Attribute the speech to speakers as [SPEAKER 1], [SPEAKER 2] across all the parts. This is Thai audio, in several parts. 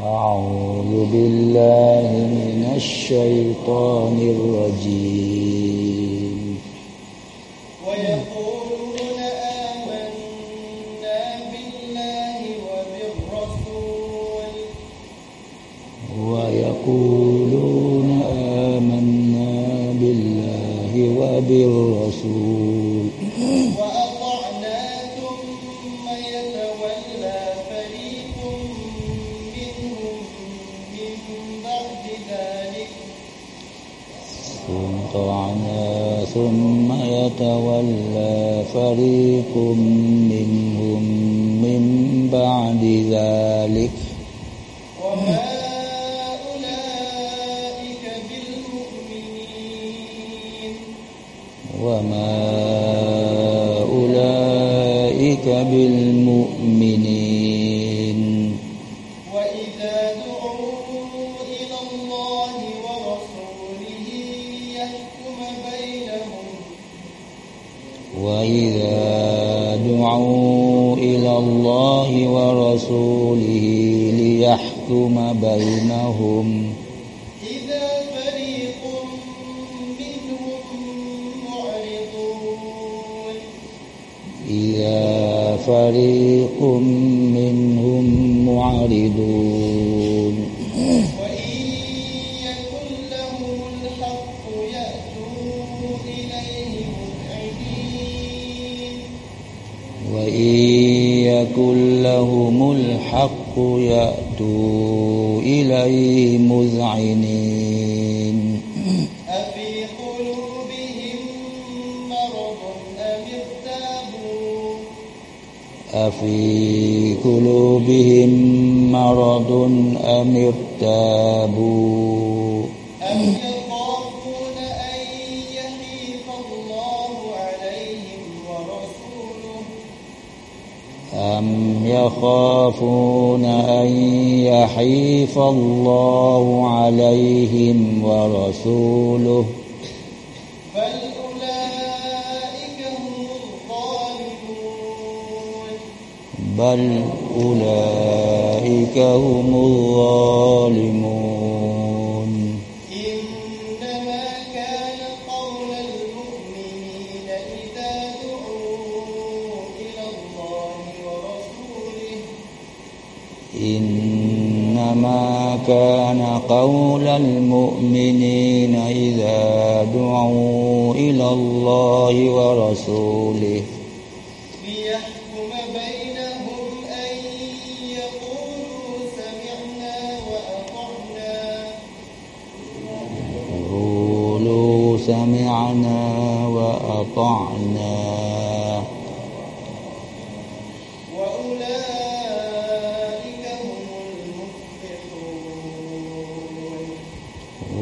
[SPEAKER 1] أعوذ بالله من الشيطان الرجيم.
[SPEAKER 2] ويقولون آمنا بالله وبالرسول.
[SPEAKER 1] ويقولون آمنا بالله وبالرسول.
[SPEAKER 2] ثم يتولى فريق منهم من بعد ذلك. وما أولئك بالمؤمنين.
[SPEAKER 1] وما أولئك بالمؤمنين
[SPEAKER 2] ورسوله
[SPEAKER 1] ليحكم بينهم.
[SPEAKER 2] إذا فريق منهم معرضون.
[SPEAKER 1] إذا فريق منهم معرضون.
[SPEAKER 2] وإن يكن لهم الحق يأتوا إليه مذعنين
[SPEAKER 1] وإن يكن لهم الحق يأتوا إليه مذعنين.
[SPEAKER 2] أفي قلوبهم مرض أم ارتابوا؟
[SPEAKER 1] أفي قلوبهم مرض أم ارتابوا؟
[SPEAKER 2] يخافون أن يحيف الله عليهم ورسوله. بل أولئك هم الظالمون.
[SPEAKER 1] بل أولئك هم الظالمون.
[SPEAKER 2] كان قول المؤمنين إذا دعوا إلى الله ورسوله. ليحكم بينهم أن يقولوا سمعنا وأطعنا.
[SPEAKER 1] قولوا سمعنا وأطعنا.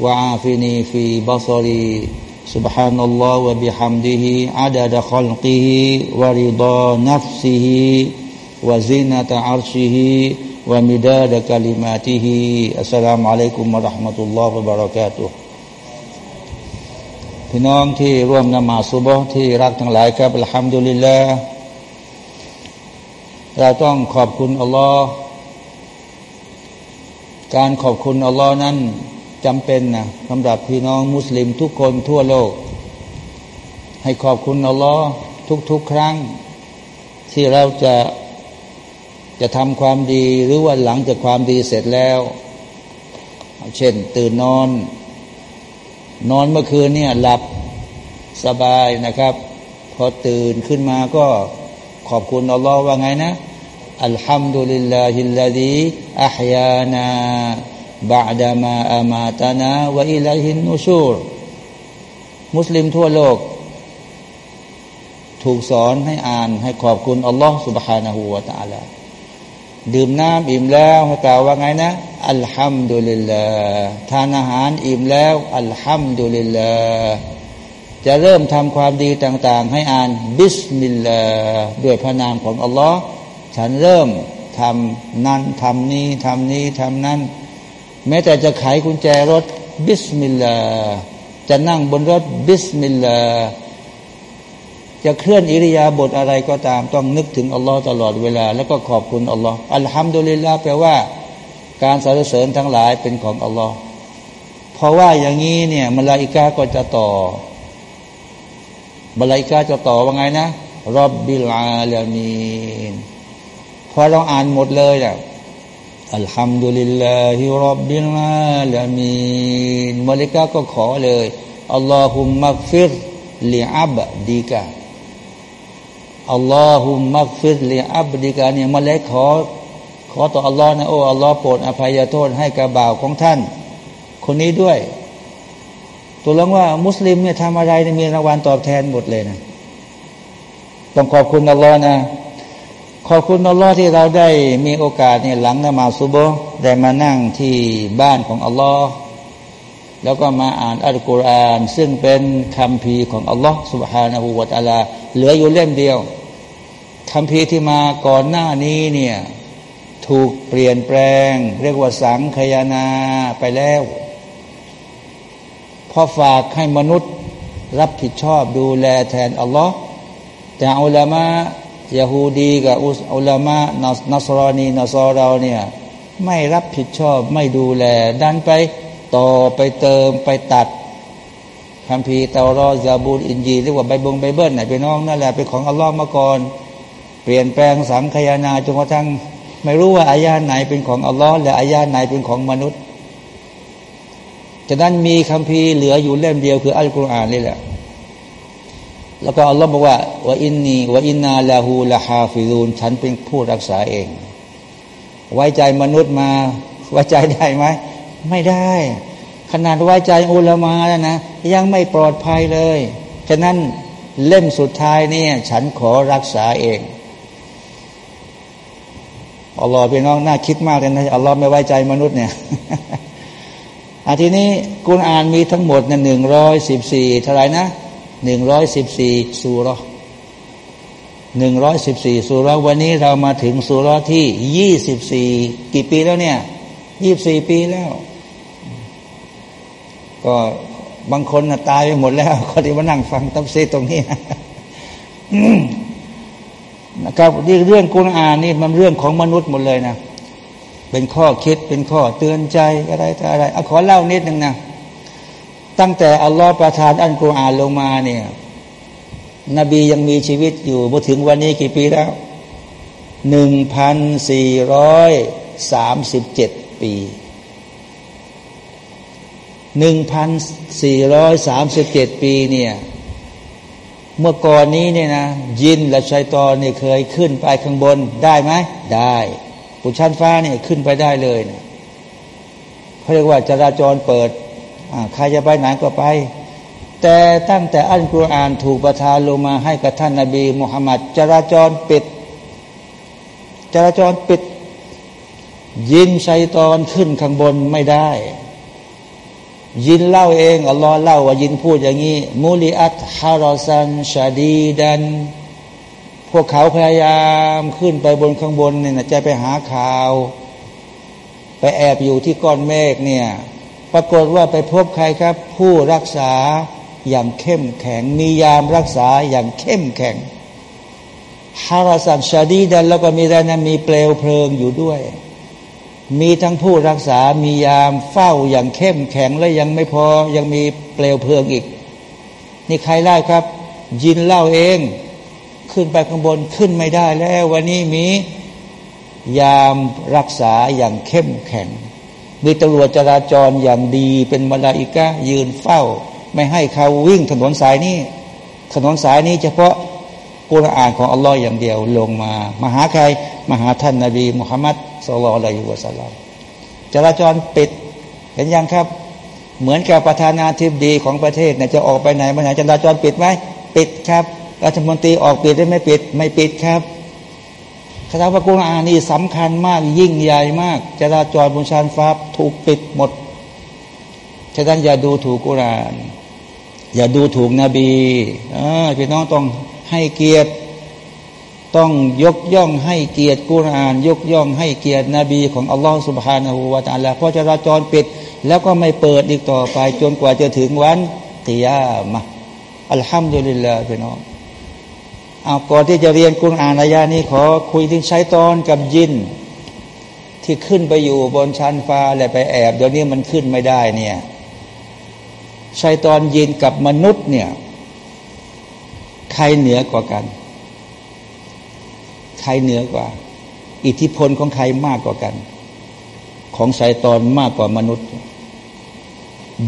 [SPEAKER 1] وعافني في بصري سبحان الله وبحمده عدد خلقه ورضا نفسه وزنة عرشه ومداد كلماته السلام عليكم ورحمة الله وبركاته พี่น้องที่ร่วมนมาสุบที่รักทั้งหลายครับอัลฮัมดุลิลลาห์เราต้องขอบคุณอัลลอฮ์การขอบคุณอัลลอฮ์นั้น จำเป็นนะสำหรับพี่น้องมุสลิมทุกคนทั่วโลก ให้ขอบคุณอัลลอฮ์ทุกๆ ครั้ง ที่เราจะจะทำความดีหรือว่าหลังจากความดีเสร็จแล้ว เช่น ตื่นนอน นอนเมื่อคืนเนี่ยหลับสบายนะครับ พอตื่นขึ้นมาก็ขอบคุณอัลลอฮ์ว่าไงนะอัลฮัมดุลิลลาฮิลลาดีอัฮยานา บาดามาอามาตานาวะอิลัยฮินนูชูรมุสลิมทั่วโลก ถูกสอนให้อ่านให้ขอบคุณอัลลอฮ์ سبحانه และ تعالى ดื่มน้ำอิ่มแล้วให้กล่าวว่าไงนะอัลฮัมดุลิลลาทานอาหารอิ่มแล้วอัลฮัมดุลิลลาจะเริ่มทำความดีต่าง ๆ ให้อ่านบิสมิลลาด้วยพระนามของอัลลอฮ์ฉันเริ่มทำนั้นทำนี้ทำนี้ทำนั้น แม้แต่จะไขกุญแจรถ بسم الله จะนั่งบนรถ بسم الله จะเคลื่อนอิริยาบถอะไรก็ตาม ต้องนึกถึงอัลลอฮ์ตลอดเวลา แล้วก็ขอบคุณอัลลอฮ์الحمد لله แปลว่า การสรรเสริญทั้งหลายเป็นของอัลลอฮ์เพราะว่าอย่างนี้เนี่ยมลาอิกาก็จะต่อมลาอิกาจะต่อว่าไงนะرب العالمين พอเราอ่านหมดเลยอะ الحمد لله رب العالمين มลาอิกาก็ขอเลยอัลลอฮุมมักฟิรลิอับดีกาอัลลอฮุมมักฟิรลีอับดิกาเนี่ยมาเลกขอ ขอต่ออัลลอฮ์นะโอ้อัลลอฮ์โปรดอภัยโทษให้กับบ่าวของท่าน คนนี้ด้วย ตัวลงว่ามุสลิมเนี่ยทำอะไรเนี่ยมีรางวัลตอบแทนหมดเลยนะ ต้องขอบคุณอัลลอฮ์นะ ขอบคุณอัลลอฮ์ที่เราได้มีโอกาสเนี่ยหลังนมาซุบะได้มานั่งที่บ้านของอัลลอฮ์แล้วก็มาอ่านอัลกุรอานซึ่งเป็นคำพีของอัลลอฮ์สุบฮานาหูวาอาลาเหลืออยู่เล่มเดียวคำพีที่มาก่อนหน้านี้เนี่ยถูกเปลี่ยนแปลง เรียกว่าสังขยานาไปแล้วพอฝากให้มนุษย์รับผิดชอบดูแลแทนอัลลอฮ์แต่อุลามะ ยาฮูดีกับอุลามะนัสรอนีนัสรอเนี่ยไม่รับผิดชอบไม่ดูแล ดันไปต่อไปเติมไปตัดคำพีเตารอซาบูลอินจีเรียกว่าใบบงไบเบิลไหนเป็นน้องนั่นแหละเป็นของอัลลอฮ์มาก่อน เปลี่ยนแปลงสังขยานาจนกระทั่งไม่รู้ว่าอายาไหนเป็นของอัลลอฮ์และอายาไหนเป็นของมนุษย์ฉะนั้นมีคำพีเหลืออยู่เล่มเดียวคืออัลกุรอานนี่แหละ แล้วก็อัลลอฮ์บอกว่าว่าอินนีว่าอินนาลาหูละฮาฟิรูนฉันเป็นผู้รักษาเอง ไว้ใจมนุษย์มาไว้ใจได้ไหมไม่ได้ ขนาดไว้ใจอุลามาแล้วนะ ยังไม่ปลอดภัยเลย ฉะนั้นเล่มสุดท้ายเนี่ย ฉันขอรักษาเองอัลลอฮ์พี่น้องน่าคิดมากเลยนะอัลลอฮ์ไม่ไว้ใจมนุษย์เนี่ยอาทีนี้กุณอ่านมีทั้งหมดเนี่ยหนึ่งร้อยสิบสี่เท่าไหร่นะ หนึ่งร้อยสิบสี่สุรหนึ่งร้อยสิบสี่สุรวันนี้เรามาถึงสุรที่ยี่สิบสี่กี่ปีแล้วเนี่ยยี่สิบสี่ปีแล้ว ก็บางคนนะตายไปหมดแล้วคนที่มานั่งฟังตับซีตรงนี้นะครับเรื่องกุณอ่านนี่มันเรื่องของมนุษย์หมดเลยนะ เป็นข้อคิดเป็นข้อเตือนใจอะไรอะไรอขอเล่านิดหนึ่งนะ ตั้งแต่อัลลอฮฺประทานอันกุรอานลงมาเนี่ย นบียังมีชีวิตอยู่มาถึงวันนี้กี่ปีแล้วหนึ่งพันสี่ร้อยสามสิบเจ็ดปีหนึ่งพันสี่ร้อยสามสิบเจ็ดปีเนี่ย เมื่อก่อนนี้เนี่ยนะยินและชัยตอนเนี่ยเคยขึ้นไปข้างบนได้ไหมได้ปุชั้นฟ้าเนี่ยขึ้นไปได้เลยเนี่ยเขาเรียกว่าจราจรเปิด ใครจะไปไหนก็ไป แต่ตั้งแต่อัลกุรอานถูกประทานลงมาให้กับท่านนาบีมุฮัมมัดจราจรปิด จราจรปิด ยินชัยตอนขึ้นข้างบนไม่ได้ ยินเล่าเองอัลลอฮ์เล่าว่ายินพูดอย่างนี้มูลิอัตฮารอซันชาดีดันพวกเขาพยายามขึ้นไปบนข้างบนเนี่ยจะไปหาข่าว ไปแอบอยู่ที่ก้อนเมฆเนี่ย รากฏว่าไปพบใครครับ ผู้รักษาอย่างเข้มแข็ง มียามรักษาอย่างเข้มแข็งฮาราสันชาดีดันแล้วก็มีอะไรนะมีเปลวเพลิงอยู่ด้วย มีทั้งผู้รักษา มียามเฝ้าอย่างเข้มแข็งและยังไม่พอยังมีเปลวเพลิงอีก นี่ใครไล่ครับ ยินเล่าเอง ขึ้นไปข้างบนขึ้นไม่ได้แล้ว วันนี้มียามรักษาอย่างเข้มแข็ง มีตำรวจจราจรอย่างดี เป็นมาลาอิกะยืนเฝ้า ไม่ให้เขาวิ่งถนนสายนี้ ถนนสายนี้เฉพาะกุรอานของอัลลอฮ์อย่างเดียวลงมามาหาใครมาหาท่านนาบีมุฮัมมัดสุลลัลอะลัยฮิวะสัลลัมจราจรปิดเห็นยังครับ เหมือนกับประธานาธิบดีของประเทศเนี่ยจะออกไปไหนมาไหนจราจรปิดไหมปิดครับรัฐมนตรีออกปิดได้ไม่ปิด ไม่ปิดครับ คาถาพระกุรอานนี่สำคัญมากยิ่งใหญ่มากจราจรบนชานฟ้าถูกปิดหมดฉะนั้นอย่าดูถูกกุรอาน อย่าดูถูกนบีพี่น้องต้องให้เกียรติ ต้องยกย่องให้เกียรติกุรอาน ยกย่องให้เกียรตินบีของอัลลอฮฺสุบฮานาหูวาตาลาเพราะจราจรปิด แล้วก็ไม่เปิดอีกต่อไปจนกว่าจะถึงวันกิยามะอัลฮัมดุลิลลาห์พี่น้อง เอาก่อนที่จะเรียนกุรอ่านอายานี้ขอคุยถึงใช้ตอนกับยิน ที่ขึ้นไปอยู่บนชั้นฟ้าและไปแอบเดี๋ยวนี้มันขึ้นไม่ได้เนี่ยใช้ตอนยินกับมนุษย์เนี่ยใครเหนือกว่ากัน ใครเหนือกว่า อิทธิพลของใครมากกว่ากัน ของไซตอนมากกว่ามนุษย์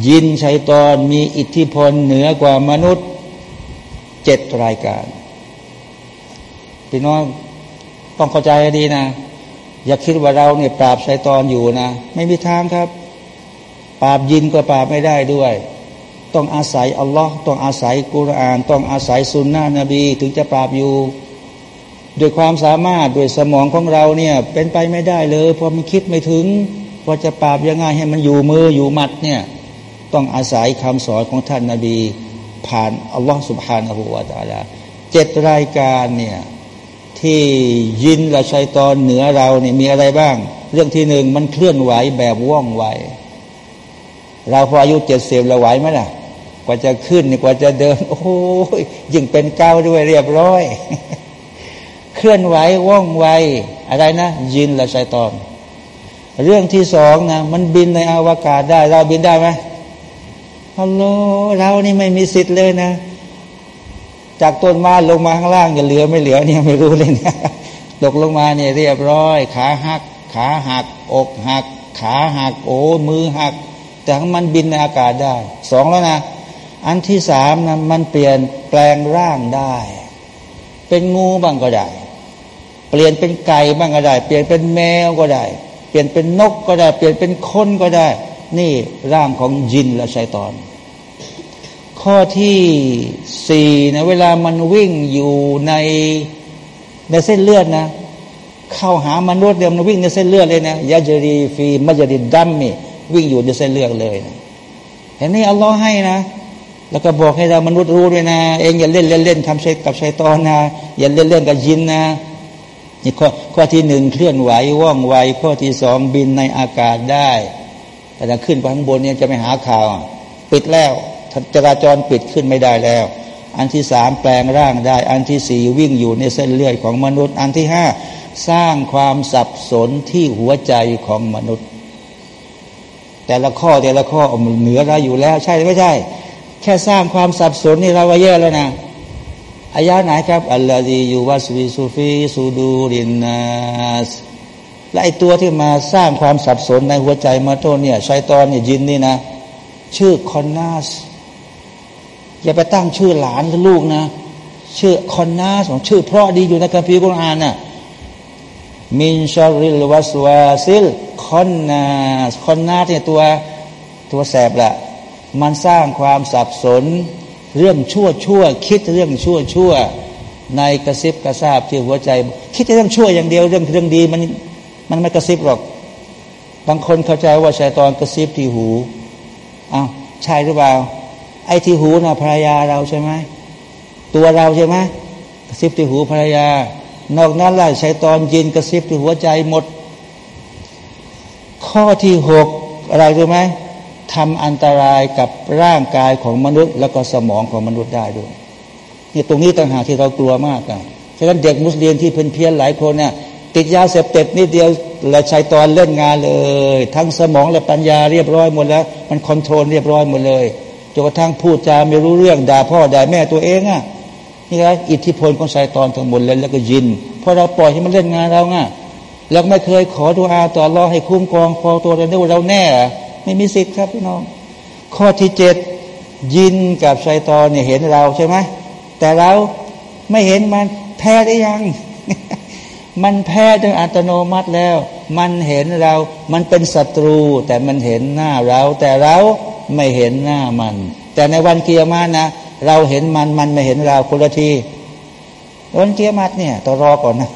[SPEAKER 1] ยินไซตอนมีอิทธิพลเหนือกว่ามนุษย์เจ็ดรายการ พี่น้องต้องเข้าใจดีนะ อย่าคิดว่าเราเนี่ยปราบไซตอนอยู่นะ ไม่มีทางครับ ปราบยินก็ปราบไม่ได้ด้วย ต้องอาศัยอัลลอฮ์ต้องอาศัยกุรอาน ต้องอาศัยสุนนะนบี ถึงจะปราบอยู่ด้วยความสามารถด้วยสมองของเราเนี่ย เป็นไปไม่ได้เลย เพราะมันคิดไม่ถึงว่าจะปราบยังไงให้มันอยู่มืออยู่มัดเนี่ย ต้องอาศัยคำสอนของท่านนาบี ผ่านอัลลอฮ์สุบฮานาหูวาตาลาเจ็ดรายการเนี่ย ที่ยินและชัยตอนเหนือเราเนี่ยมีอะไรบ้าง เรื่องที่หนึ่งมันเคลื่อนไหวแบบว่องไว เราพออายุเจ็ดสิบเราไหวไหมล่ะ กว่าจะขึ้นกว่าจะเดิน โอ้ยยิ่งเป็นเก้าด้วยเรียบร้อย เคลื่อนไหวว่องไว อะไรนะ ยินและชัยตอน เรื่องที่สองนะมันบินในอวกาศได้ เราบินได้ไหมฮัลโหลเรานี่ไม่มีสิทธิ์เลยนะ จากต้นมาลงมาข้างล่างจะเหลือไม่เหลือเนี่ยไม่รู้เลยเนี่ยตกลงมาเนี่ยเรียบร้อย ขาหัก ขาหัก อกหัก ขาหักโอ้มือหัก แต่มันบินในอากาศได้สองแล้วนะ อันที่สามนะมันเปลี่ยนแปลงร่างได้ เป็นงูบ้างก็ได้ เปลี่ยนเป็นไก่บ้างก็ได้ เปลี่ยนเป็นแมวก็ได้ เปลี่ยนเป็นนกก็ได้ เปลี่ยนเป็นคนก็ได้ นี่ร่างของยินและชัยตอน ข้อที่สี่นะเวลามันวิ่งอยู่ในในเส้นเลือดนะ เข้าหามนุษย์เดียวมันวิ่งในเส้นเลือดเลยนะยาจรีฟีมัจริดดัมมี่วิ่งอยู่ในเส้นเลือดเลยนะเห็นนี่อัลลอฮ์ให้นะ แล้วก็บอกให้เรามนุษย์รู้ด้วยนะ เองอย่าเล่นเล่นเล่นทำใช้กับชัยตอนนะ อย่าเล่นเล่นกับยินนะนี่ข้อข้อที่หนึ่งเคลื่อนไหวว่องไว ข้อที่สองบินในอากาศได้แต่ถ้าขึ้นไปข้างบนเนี่ยจะไม่หาข่าว ปิดแล้ว จราจรปิดขึ้นไม่ได้แล้ว อันที่สามแปลงร่างได้ อันที่สี่วิ่งอยู่ในเส้นเลือดของมนุษย์ อันที่ห้าสร้างความสับสนที่หัวใจของมนุษย์ แต่ละข้อแต่ละข้อเหนือเราอยู่แล้ว ใช่ไม่ใช่ แค่สร้างความสับสนนี่เราว่าแย่แล้วนะอายาไหนครับอัลลอฮียูวัสวิซูฟีซูดูรินนัสและไอตัวที่มาสร้างความสับสนในหัวใจมาโตเนี่ยชัยตอนเนี่ยยินนี่นะ ชื่อคอนนัส อย่าไปตั้งชื่อหลานลูกนะ ชื่อคอนนัสของชื่อเพราะดีอยู่ในคัมภีร์กุรอานน่ะมินชาริลวัสวาซิลคอนนัสคอนนัสเนี่ยตัวตัวแสบละมันสร้างความสับสน เรื่องชั่วชั่ว คิดเรื่องชั่วชั่ว ในกระซิบกระซาบที่หัวใจ คิดเรื่องชั่วอย่างเดียวเรื่องเรื่องดีมันมันไม่กระซิบหรอก บางคนเข้าใจว่าชายตอนกระซิบที่หูอ้าวใช่หรือเปล่า ไอ้ที่หูนะ่ะภรรยาเราใช่ไหมตัวเราใช่ไหมกระซิบที่หูภรรยา นอกนั้นล่ะชายตอนยินกระซิบที่หัวใจหมด ข้อที่หกอะไรรู้ไหมทำอันตรายกับร่างกายของมนุษย์ แล้วก็สมองของมนุษย์ได้ด้วยนี่ตรงนี้ต่างหากที่เรากลัวมากอะฉะนั้นเด็กมุสลิมที่เพี้ยนหลายคนเนี่ยติดยาเสพติดนิดเดียวและชัยตอนเล่นงานเลย ทั้งสมองและปัญญาเรียบร้อยหมดแล้ว มัน control เรียบร้อยหมดเลย จนกระทั่งพูดจาไม่รู้เรื่องด่าพ่อด่าแม่ตัวเองอะนี่แหละอิทธิพลของชัยตอนทั้งหมดเลยแล้วก็ยินเพราะเราปล่อยให้มันเล่นงานเราไงแล้วไม่เคยขอดุอาต่อรอให้คุ้มครองพอตัวเราได้ว่าเราแน่ ไม่มีสิทธิ์ครับพี่น้อง ข้อที่เจ็ดยินกับชายตอนเนี่ยเห็นเราใช่ไหมแต่เราไม่เห็นมันแพ้ได้ยัง มันแพ้โดยอัตโนมัติแล้ว มันเห็นเรา มันเป็นศัตรู แต่มันเห็นหน้าเรา แต่เรา ไม่เห็นหน้ามัน แต่ในวันเกียร์มานะ เราเห็นมันมันไม่เห็นเราคนละทีวันเกียร์มัดเนี่ยต้องรอก่อนนะ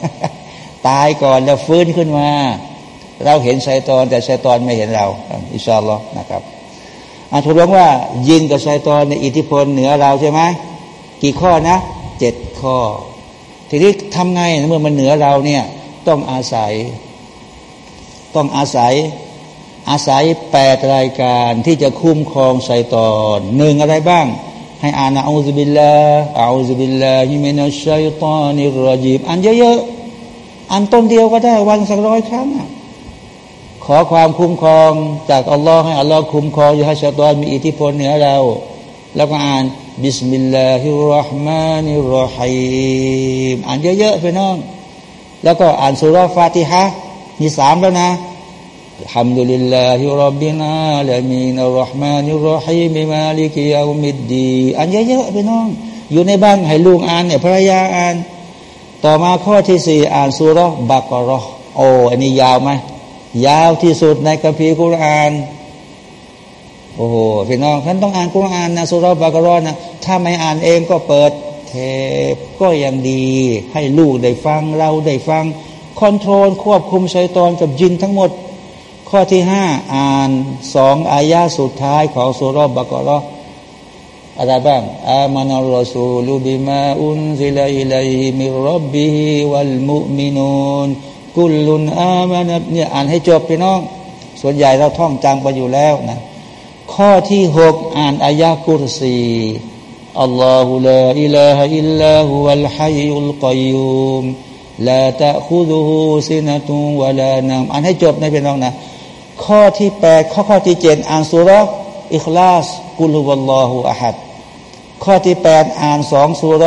[SPEAKER 1] ตายก่อนแล้วฟื้นขึ้นมา เราเห็นไซตอนแต่ไซตอนไม่เห็นเราอิชาอัลลอฮ์นะครับอาทูลงว่า ยินกับไซตอนในอิทธิพลเหนือเราใช่ไหมกี่ข้อนะเจ็ดข้อ ทีนี้ทำไงเมื่อมันเหนือเราเนี่ยต้องอาศัย ต้องอาศัย อาศัยแปดรายการที่จะคุ้มครองชัยตอนหนึ่งอะไรบ้าง ให้อ่านأعوذ بالله أعوذ بالله من الشيطان الرجيم อ่านเยอะๆอ่านต้นเดียวก็ได้วันสักร้อยครั้งขอความคุ้มครองจากอัลลอฮ์ให้อัลลอฮ์คุ้มครองอย่าให้ชัยตอนมีอิทธิพลเหนือเรา แล้วก็อ่านبسم الله الرحمن الرحيم อ่านเยอะๆไปน้อง แล้วก็อ่านซูเราะฮ์ฟาติฮะฮ์มีสามแล้วนะ ทำดุลิลลาฮิรับบินาละมีนรห์มานิรราะฮีมมาลิกิยามิดดีอ่านเยอะๆไปน้อง อยู่ในบ้านให้ลูกอ่านเนี่ยภรรยาอ่าน ต่อมาข้อที่สี่อ่านสุรบักรอโอ้อันนี้ยาวไหมยาวที่สุดในคัมภีร์กุรานโอ้โหพี่น้องท่านต้องอ่านกุรานนะสุรบากรอนะถ้าไม่อ่านเองก็เปิดเทปก็ยังดี ให้ลูกได้ฟังเราได้ฟัง control ควบคุมชัยตอนกับยินทั้งหมด ข้อที่ห้าอ่านสองอายาสุดท้ายของซูเราะฮ์บากอเราะฮ์อะไรบ้างآمن الرسول بما أنزل إليه من ربه والمؤمنون كل آمن เนี่ยอ่านให้จบพี่น้อง ส่วนใหญ่เราท่องจำไปอยู่แล้วนะ ข้อที่หกอ่านอายะกุรซีอัลลอฮุลาอิลาฮอิลลาฮุวัลฮัยยุลกัยุมลาตะคุดุฮูซินะตุวะลานามอ่านให้จบในพี่น้องนะ ข้อที่แปดข้อข้อที่เจ็ดอ่านสุรอิคลาสกุลฮุวัลลอฮุอะฮัดข้อที่แปดอ่านสองสุร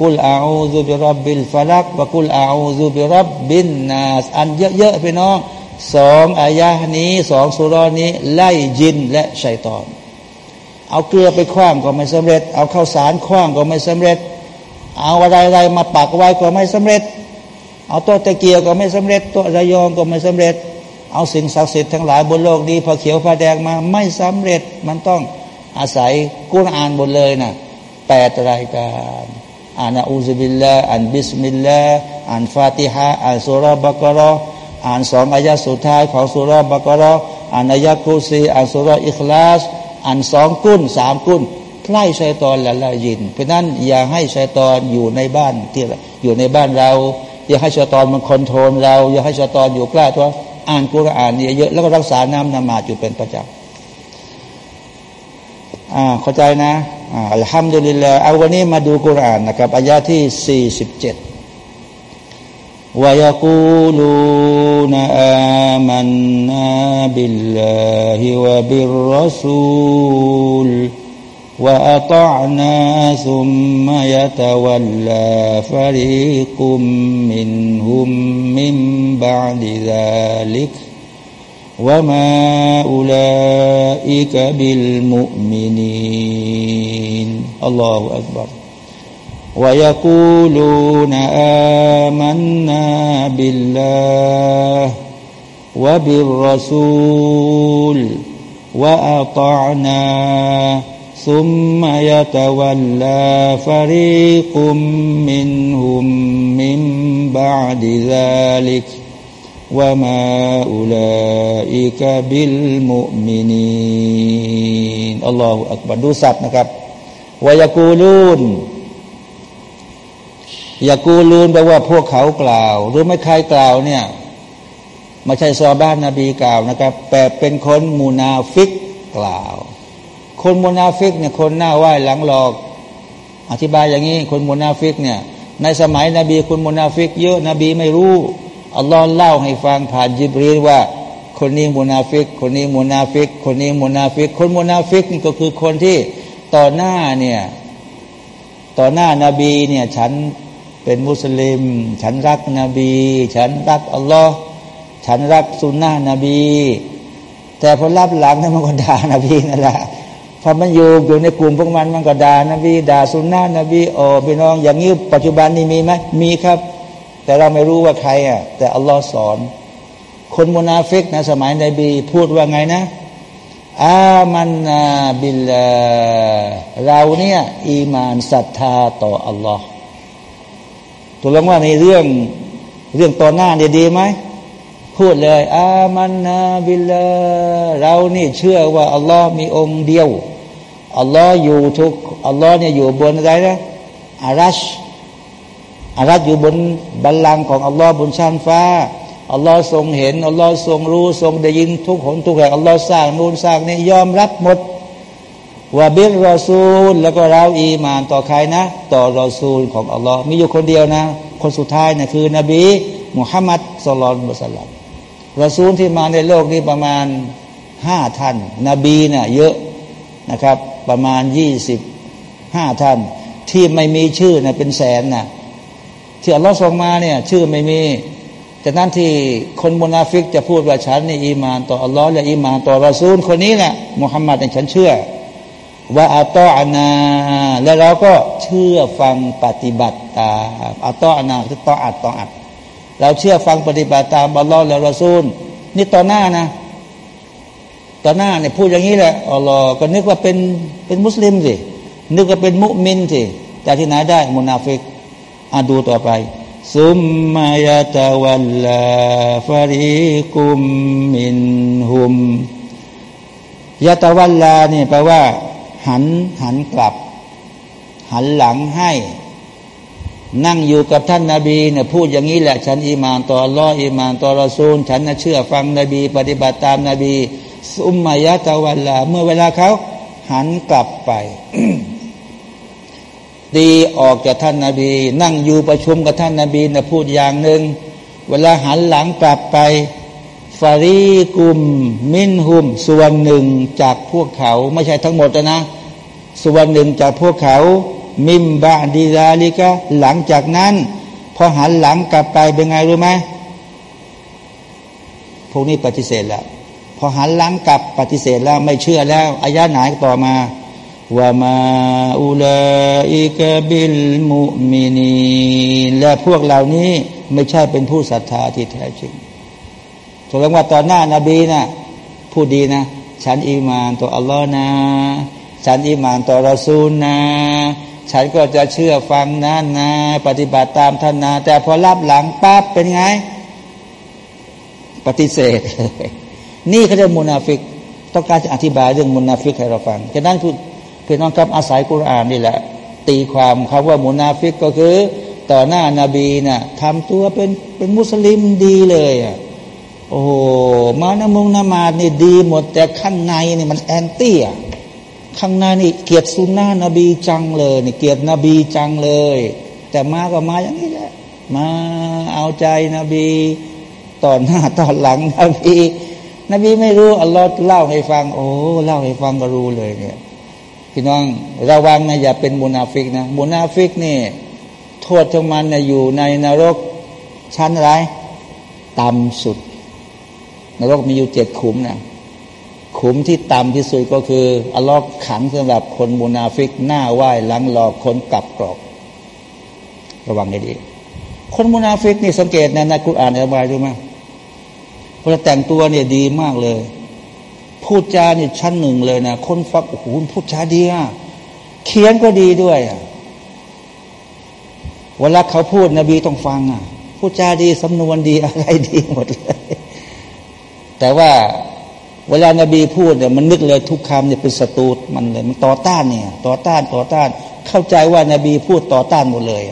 [SPEAKER 1] กุลอาอูซุบิรับบิลฟาลักวะกุลอาอูซุบิรับบินนาสอันเยอะๆพี่น้องสองอายะนี้สองสุรนี้ ไล่ยินและชัยตอน เอาเกลือไปคว้างก็ไม่สำเร็จ เอาข้าวสารคว้างก็ไม่สำเร็จ เอาอะไรๆมาปักไว้ก็ไม่สำเร็จ เอาตัวตะเกียบก็ไม่สำเร็จตัวระยองก็ไม่สำเร็จ เอาสิ่งศักดิ์สิทธิ์ทั้งหลายบนโลกนี้พอเขียวพอแดงมาไม่สำเร็จมันต้องอาศัยกุรอานบนเลยนะแปดรายการอ่านอูซบิลลาอ่านบิสมิลลาอ่านฟาติฮะอ่านสุรบกรออ่านสองอายะสุดท้ายของสุรบกรออ่านอายะกุซีอ่านสุรอิคลาสอ่านสองกุ้นสามกุ้นไล่ชัยตอนละละยิน เพราะนั้นอย่าให้ชัยตอนอยู่ในบ้านที่อยู่ในบ้านเรา อย่าให้ชัยตอนมันคอนโทรลเรา อย่าให้ชัยตอนอยู่ใกล้ตัว อ่านกุรอานเนี่ยเยอะๆแล้วก็รักษาน้ำนมาจุดเป็นประจำอ่าเข้าใจนะอ่าอัลฮัมดุลิลลาห์เอาวันนี้มาดูกุรอานนะครับอายาที่สี่สิบเจ็ดวายกูลูนอามันนาบิลลาฮิวะบิรรอซูล وأطعنا ثم يتولى فريق منهم من بعد ذلك وما أولئك بالمؤمنين. الله أكبر. ويقولون آمنا بالله وبالرسول وأطعنا ثم يتولى فريق منهم من بعد ذلك وما أولئك بالمؤ منين อัลลอฮฺอักบัดดูสัตว์นะครับويقولون يقولون แปลว่าพวกเขากล่าว หรือไม่ใครกล่าวเนี่ยไม่ใช่ซอฮาบะฮ์นาบีกล่าวนะครับ แต่เป็นคนมูนาฟิกกล่าว คนมุนาฟิกเนี่ยคนหน้าไหว้หลังหลอก อธิบายอย่างนี้ คนมุนาฟิกเนี่ยในสมัยนบีคนมุนาฟิก เยอะนบีไม่รู้อัลลอฮ์เล่าให้ฟังผ่านจิบรีลว่า คนนี้มุนาฟิก คนนี้มุนาฟิก คนนี้มุนาฟิก คนมุนาฟิกนี่ก็คือคนที่ต่อหน้าเนี่ยต่อหน้านาบีเนี่ยฉันเป็นมุสลิม ฉันรักนบี ฉันรักอัลลอฮ์ฉันรักสุนนะนบี แต่พอรับหลังนั้นมันก็ด่านาบีนั่นแหละ พอมันอยู่อยู่ในกลุ่มพวกมันมันก็ด่านบีด่าสุนนะนบีโอ้พี่น้อง อย่างนี้ปัจจุบันนี้มีไหมมีครับ แต่เราไม่รู้ว่าใครอะ แต่อัลลอฮ์สอน คนมุนาฟิกนะสมัยนบีพูดว่าไงนะอามันนาบิลเราเนี่ย อีมานศรัทธาต่ออัลลอฮ์ถูกลงว่าในเรื่องเรื่องต่อหน้าเนี่ยดีไหม พูดเลย อามันนาบิลลาเรานี่เชื่อว่าอัลลอฮ์มีองค์เดียวอัลลอฮ์อยู่ทุกอัลลอฮ์เนี่ยอยู่บนอะไรนะอารัชอารัชอยู่บนบัลลังก์ของอัลลอฮ์บนชั้นฟ้าอัลลอฮ์ทรงเห็นอัลลอฮ์ทรงรู้ทรงได้ยินทุกหนทุกแห่งอัลลอฮ์สร้างนูนสร้างนี่ยอมรับหมดว่าบิรรอซูล แล้วก็เราอีมานต่อใครนะ ต่อรอซูลของอัลลอฮ์มีอยู่คนเดียวนะ คนสุดท้ายนะคือนบีมุฮัมมัดสุลลัลมุสลัม รอซูลที่มาในโลกนี้ประมาณห้าท่าน นบีเนะ่ยเยอะนะครับ ประมาณยี่สิบห้าท่าน ที่ไม่มีชื่อนะเป็นแสนนะที่อัลลอฮ์ส่งมาเนี่ย ชื่อไม่มีจากนั้นที่คนมุนาฟิกจะพูดว่าฉันนี่อีมาน ต่ออัลลอฮ์และอีมานต่อรอซูลคนนี้แหละมุฮัมมัดฉันเชื่อว่าอัตออานา และเราก็เชื่อฟังปฏิบัติตามอัตออานาคือต่ออัดต่ออัด เราเชื่อฟังปฏิบัติตามอัลลอฮ์และรอซูล นี่ต่อหน้านะต่อหน้าเนี่ยพูดอย่างนี้แหละอัลลอฮ์ก็นึกว่าเป็นเป็นมุสลิมสินึกว่าเป็นมุมินสิแต่ที่ไหนได้มุนาฟิกอ่าดูต่อไปซุมมายะตะวัลลาฟาริกุมมินหุมยะตะวัลลาเนี่ยแปลว่า หันหันกลับ หันหลังให้ นั่งอยู่กับท่านนาบีเนี่ยพูดอย่างนี้แหละ ฉันอิมานต่อรออิมานต่อรอซูล ฉันนะเชื่อฟังนบี ปฏิบัติตามนาบีซุมมายะตะวัลลาเมื่อเวลาเขาหันกลับไปดีออกจากท่านนาบี นั่งอยู่ประชุมกับท่านนาบีนะพูดอย่างหนึ่งเวลาหันหลังกลับไปฟารีกุม มินหุม ส่วนหนึ่งจากพวกเขา ไม่ใช่ทั้งหมดนะ ส่วนหนึ่งจากพวกเขา มิมบาดีลาลิกะหลังจากนั้น พอหันหลังกลับไปเป็นไงรู้ไหมพวกนี้ปฏิเสธแล้ว พอหันหลังกลับปฏิเสธแล้วไม่เชื่อแล้วอายะไหนต่อมาว่ามาอุลาอิกบิลมุมินีและพวกเหล่านี้ไม่ใช่เป็นผู้ศรัทธาที่แท้จริงแสดงว่าตอนหน้านาบีนะพูดดีนะ ฉันอิมานต่ออัลลอฮ์นะ ฉันอิมานต่อรอซูลนะ ฉันก็จะเชื่อฟังนะนะ ปฏิบัติตามท่านนะแต่พอรับหลังปั๊บเป็นไง ปฏิเสธ นี่เขาเรียกมุนาฟิก ต้องการจะอธิบายเรื่องมุนาฟิกให้เราฟังฉะนั้นคือพี่น้องครับอาศัยกุรานนี่แหละ ตีความคำว่ามุนาฟิกก็คือ ต่อหน้านาบีนะ่ะทำตัวเป็นเป็นมุสลิมดีเลยอะโอ้โหมานมุงนามาดนี่ดีหมด แต่ข้างในนี่มัน anti อะ ข้างในนี่เกลียดสุนนะนบีจังเลยนี่เกลียดนบีจังเลย แต่มาก็มาอย่างนี้แหละมาเอาใจนบีตอนหน้าตอนหลังนบีนบีไม่รู้อัลลอฮ์เล่าให้ฟัง โอ้เล่าให้ฟังก็รู้เลยเนี่ยพี่น้องระวังนะอย่าเป็นมุนาฟิกนะมุนาฟิกนี่โทษของมันนะอยู่ในนรกชั้นไรต่ำสุด นรกมีอยู่เจ็ดขุมนะ ขุมที่ต่ำที่สุดก็คืออัลลอฮ์ขังสำหรับคนมุนาฟิกหน้าไหว้หลังหลอกคนกลับกลอก ระวังให้ดี คนมุนาฟิกนี่สังเกตนะในกุรอานอะไรรู้ไหมเวลาแต่งตัวเนี่ยดีมากเลย พูดจาเนี่ยชั้นหนึ่งเลยนะคนฟังโอ้โหพูดจาดีอะเขียนก็ดีด้วยอะเวลาเขาพูดนบีต้องฟังอะพูดจาดีสำนวนดีอะไรดีหมดเลย แต่ว่า เวลานาบีพูดเนี่ยมันนึกเลยทุกคำเนี่ยเป็นศัตรูมันเลยมันต่อต้านเนี่ย ต่อต้านต่อต้าน เข้าใจว่านาบีพูดต่อต้านหมดเลย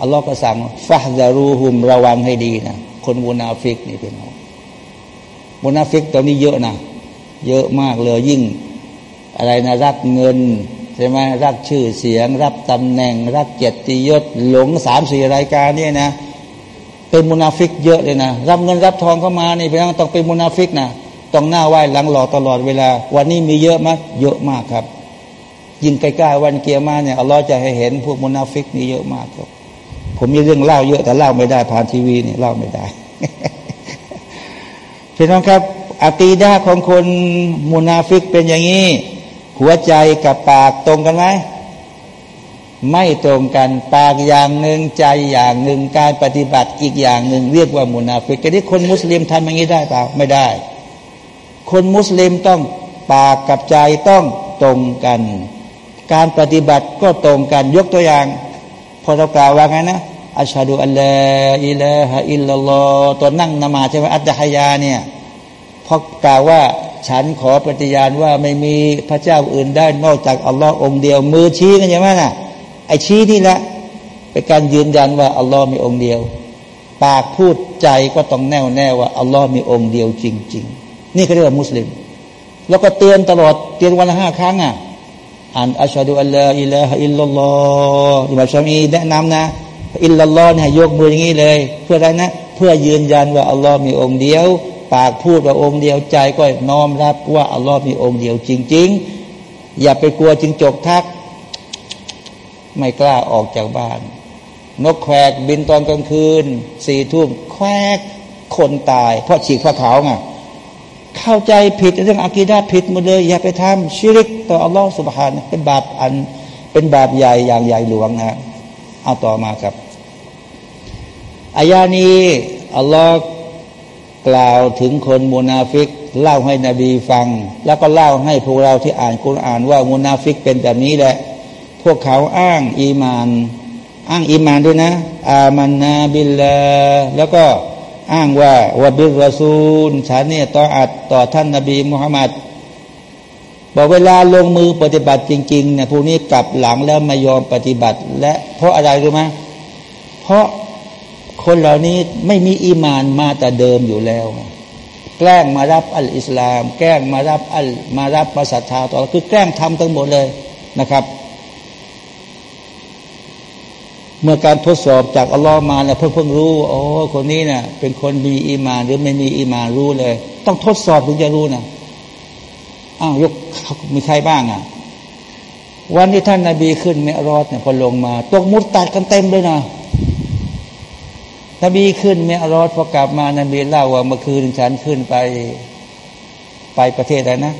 [SPEAKER 1] อัลลอฮ์ก็สั่งفاحذرهم ระวังให้ดีนะคนมุนาฟิกนี่เป็นมุนาฟิกตอนนี้เยอะนะเยอะมากเลยยิ่ง อะไรนะรักเงินใช่ไหมรักชื่อเสียง รักตำแหน่ง รักเกียรติยศหลงสามสี่รายการเนี่ยนะ เป็นมุนาฟิกเยอะเลยนะรักเงินรักทองเข้ามานี่เป็นต้องเป็นมุนาฟิกนะ ต้องหน้าไหว้หลังหลอกตลอดเวลา วันนี้มีเยอะไหมเยอะมากครับ ยิ่งใกล้ๆวันกิยามะฮ์เนี่ยอัลลอฮ์จะให้เห็นพวกมุนาฟิกนี่เยอะมากครับ ผมมีเรื่องเล่าเยอะแต่เล่าไม่ได้ผ่านทีวีเนี่ยเล่าไม่ได้พี่น้องครับอากีดาของคนมุนาฟิกเป็นอย่างนี้ หัวใจกับปากตรงกันไหมไม่ตรงกันปากอย่างหนึ่งใจอย่างหนึ่งการปฏิบัติอีกอย่างหนึ่งเรียกว่ามุนาฟิกแต่ที่คนมุสลิมทำอย่างนี้ได้เปล่าไม่ได้ คนมุสลิมต้องปากกับใจต้องตรงกัน การปฏิบัติก็ตรงกันยกตัวอย่าง พอเรากล่าวว่าไงนะอัชฮะดูอัลลอฮอิลาฮะอิลลัลลอฮ์ตัวนั่งนมาใช่ไหมอัตตะฮยาเนี่ยพอกล่าวว่าฉันขอปฏิญาณว่าไม่มีพระเจ้าอื่นได้นอกจากอัลลอฮ์องเดียว มือชี้กันใช่ไหมน่ะไอชี้นี่แหละเป็นการยืนยันว่าอัลลอฮ์มีองค์เดียว ปากพูดใจก็ต้องแน่วแน่ว่าอัลลอฮ์มีองค์เดียวจริง ๆ นี่เขาเรียกว่ามุสลิม แล้วก็เตือนตลอดเตือนวันละห้าครั้งอะอ่านอัชฮะดูอัลลอฮ์อิลลาฮะอิลลัลลอฮ์อิมามชามีแนะนำนะอิลลัลลอฮ์เนี่ยยกมืออย่างนี้เลย เพื่ออะไรนะ เพื่อยืนยันว่าอัลลอฮ์มีองค์เดียว ปากพูดว่าองค์เดียวใจก็น้อมรับว่าอัลลอฮ์มีองค์เดียวจริง ๆ อย่าไปกลัวจึงจกทัก ไม่กล้าออกจากบ้าน นกแขวกบินตอนกลางคืนสี่ทุ่มแขวกคนตาย เพราะฉีกผ้าขาวไง เข้าใจผิดเรื่องอากีดาผิดหมดเลย อย่าไปทำชิริกต่ออัลลอฮ์ سبحانه เป็นบาปอัน เป็นบาปใหญ่อย่างใหญ่หลวงนะเอาต่อมาครับอายานี้อัลลอฮ์กล่าวถึงคนมูนาฟิก เล่าให้นบีฟัง แล้วก็เล่าให้พวกเราที่อ่านคุรานว่ามูนาฟิกเป็นแบบนี้แหละ พวกเขาอ้างอีมาน อ้างอีมานด้วยนะ อามันนาบิลลาแล้วก็ อ้างว่าวบิรซูลฉันเนี่ยต่ออัดต่อท่านนาบีมุฮัมมัดบอกเวลาลงมือปฏิบัติจริงๆเนี่ยพวกนี้กลับหลังแล้วไม่ยอมปฏิบัติ และเพราะอะไรรู้ไหมเพราะคนเหล่านี้ไม่มีอีมานมาแต่เดิมอยู่แล้ว แกล้งมารับอัลอิสลาม แกล้งมารับอัลมารับมาศรัทธาต่อคือแกล้งทำทั้งหมดเลยนะครับ เมื่อการทดสอบจากอัลลอฮ์มาเนี่ยเพิ่งเพิ่งรู้โอ้คนนี้เนะ่ยเป็นคนมีอีมานหรือไม่มีอีมานรู้เลย ต้องทดสอบถึงจะรู้นะอ้าวยกมีใครบ้างอะ วันที่ท่านนาบีขึ้นเมรอดเนี่ยพอลงมาตกมุดตัดกันเต็มเลยนะนบีขึ้นเมรอดพอกลับมานบีเล่าว่าเมื่อคืนฉันขึ้นไปไปประเทศอะไรนะ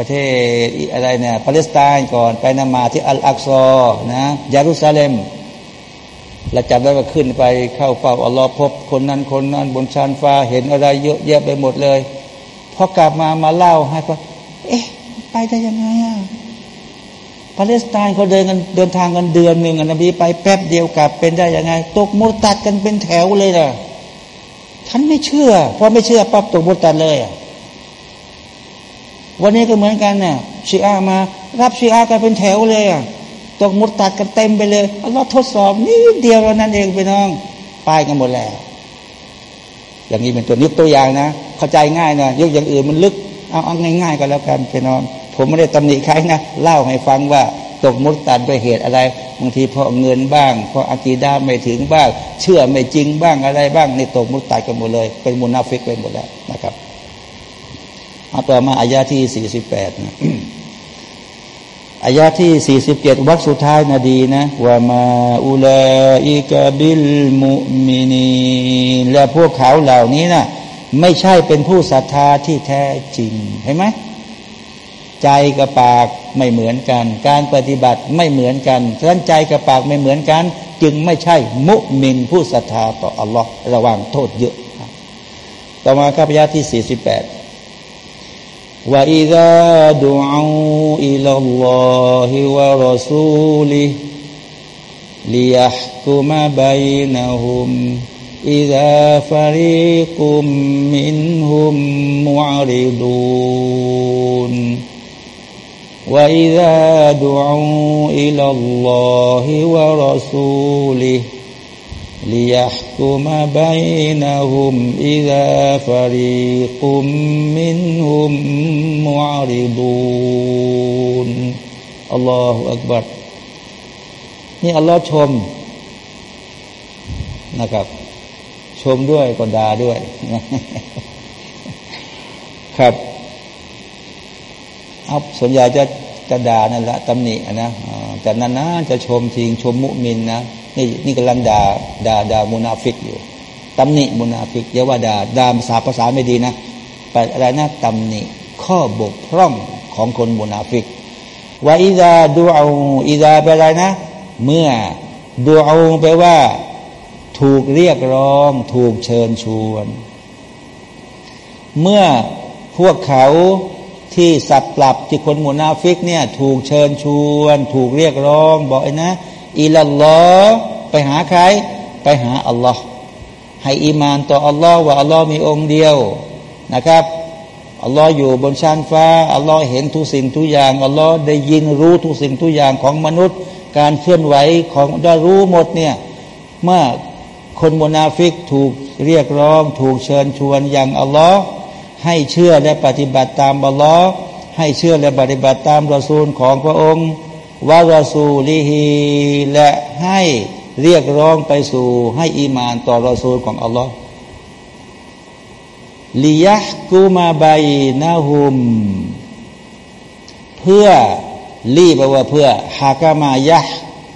[SPEAKER 1] ประเทศอะไรเนี่ยปาเลสไตน์ก่อนไปนมาที่อัลอักซอนะยารุซาเลมแล้วจับได้ว่าขึ้นไปเข้าเฝ้าอัลลอฮ์พบคนนั้นคนนั้นบนชานฟ้าเห็นอะไรเยอะแยะไปหมดเลยพอกลับมามาเล่าให้ว่าเอ๊ะ ไปได้ยังไงอะปาเลสไตน์เขาเดินกันเดินทางกันเดือนหนึ่งนบีไปแป๊บเดียวกลับเป็นได้ยังไง ตกมุตัดกันเป็นแถวเลยนะฉันไม่เชื่อเพราะไม่เชื่อปั๊บตกมุตัดเลยอะ วันนี้ก็เหมือนกันเนี่ยชีอามา รับชีอากันเป็นแถวเลยอะตกมุดตัดกันเต็มไปเลยเราทดสอบนี่เดียวเรานั้นเองไปน้องไปกันหมดแล้ว อย่างนี้เป็นตัวยกตัวอย่างนะเข้าใจง่ายนะยกอย่างอื่นมันลึกเอาเอาง่ายๆก็แล้วกันพี่น้องผมไม่ได้ตำหนิใครนะเล่าให้ฟังว่าตกมุตตันด้วยเหตุอะไรบางทีเพราะเงินบ้างเพราะอากีดาไม่ถึงบ้าง เชื่อไม่จริงบ้างอะไรบ้างในตกมุตตันกันหมดเลย เป็นมุนาฟิกไปหมดแล้วนะครับ เอาต่อมาอายาที่สี่สิบแปดนะอายาที่สี่สิบเจ็ดวักสุดท้ายนาดีนะว่ามาอุลาอิกบิลมุมินีและพวกเขาเหล่านี้นะไม่ใช่เป็นผู้ศรัทธาที่แท้จริงเห็นไหมใจกับปากไม่เหมือนกัน การปฏิบัติไม่เหมือนกันฉะนั้นใจกับปากไม่เหมือนกัน จึงไม่ใช่มุมินผู้ศรัทธาต่ออัลลอฮ์ระวังโทษเยอะ ต่อมาครับยาที่สี่สิบแปด وإذا دعوا إلى الله ورسوله ليحكم بينهم إذا فريق منهم معرضون وإذا دعوا إلى الله ورسوله ليحكم بينهم إذا فريق منهم معرضون الله أكبر นี่อัลลอฮ์ชมนะครับ ชมด้วยก็ด่าด้วย ครับเอาส่วนใหญ่จะจะด่านั่นแหละตำหนินะแต่นานๆจะชมทิงชมมุมินนะ นี่นี่กำลังด่าด่าด่ามุนาฟิกอยู่ตำหนิมุนาฟิกเยาว่าด่าด่าภาษาภาษาไม่ดีนะแปลอะไรนะตำหนิข้อบกพร่องของคนมุนาฟิกوإذا دعوا إذا แปลอะไรนะ เมื่อ دعوا แปลว่า ถูกเรียกร้อง ถูกเชิญชวน เมื่อพวกเขาที่สับปรับที่คนมุนาฟิกเนี่ย ถูกเชิญชวน ถูกเรียกร้อง บอกไอ้นะ إلى ไปหาใคร ไปหาอัลลอฮ์ให้อีมานต่ออัลลอฮ์ว่าอัลลอฮ์มีองค์เดียวนะครับอัลลอฮ์อยู่บนชั้นฟ้าอัลลอฮ์เห็นทุกสิ่งทุกอย่างอัลลอฮ์ได้ยินรู้ทุกสิ่งทุกอย่างของมนุษย์ การเคลื่อนไหวของได้รู้หมดเนี่ยเมื่อคนมุนาฟิกถูกเรียกร้อง ถูกเชิญชวนอย่างอัลลอฮ์ให้เชื่อและปฏิบัติตามอัลลอฮ์ให้เชื่อและปฏิบัติตามรอซูลของพระองค์ วารอซูลีฮีและให้เรียกร้องไปสู่ ให้อีมานต่อรอซูลของอัลลอฮ์ลียะกูมาบายนาหุม เพื่อรีแปลว่าเพื่อฮากามายะ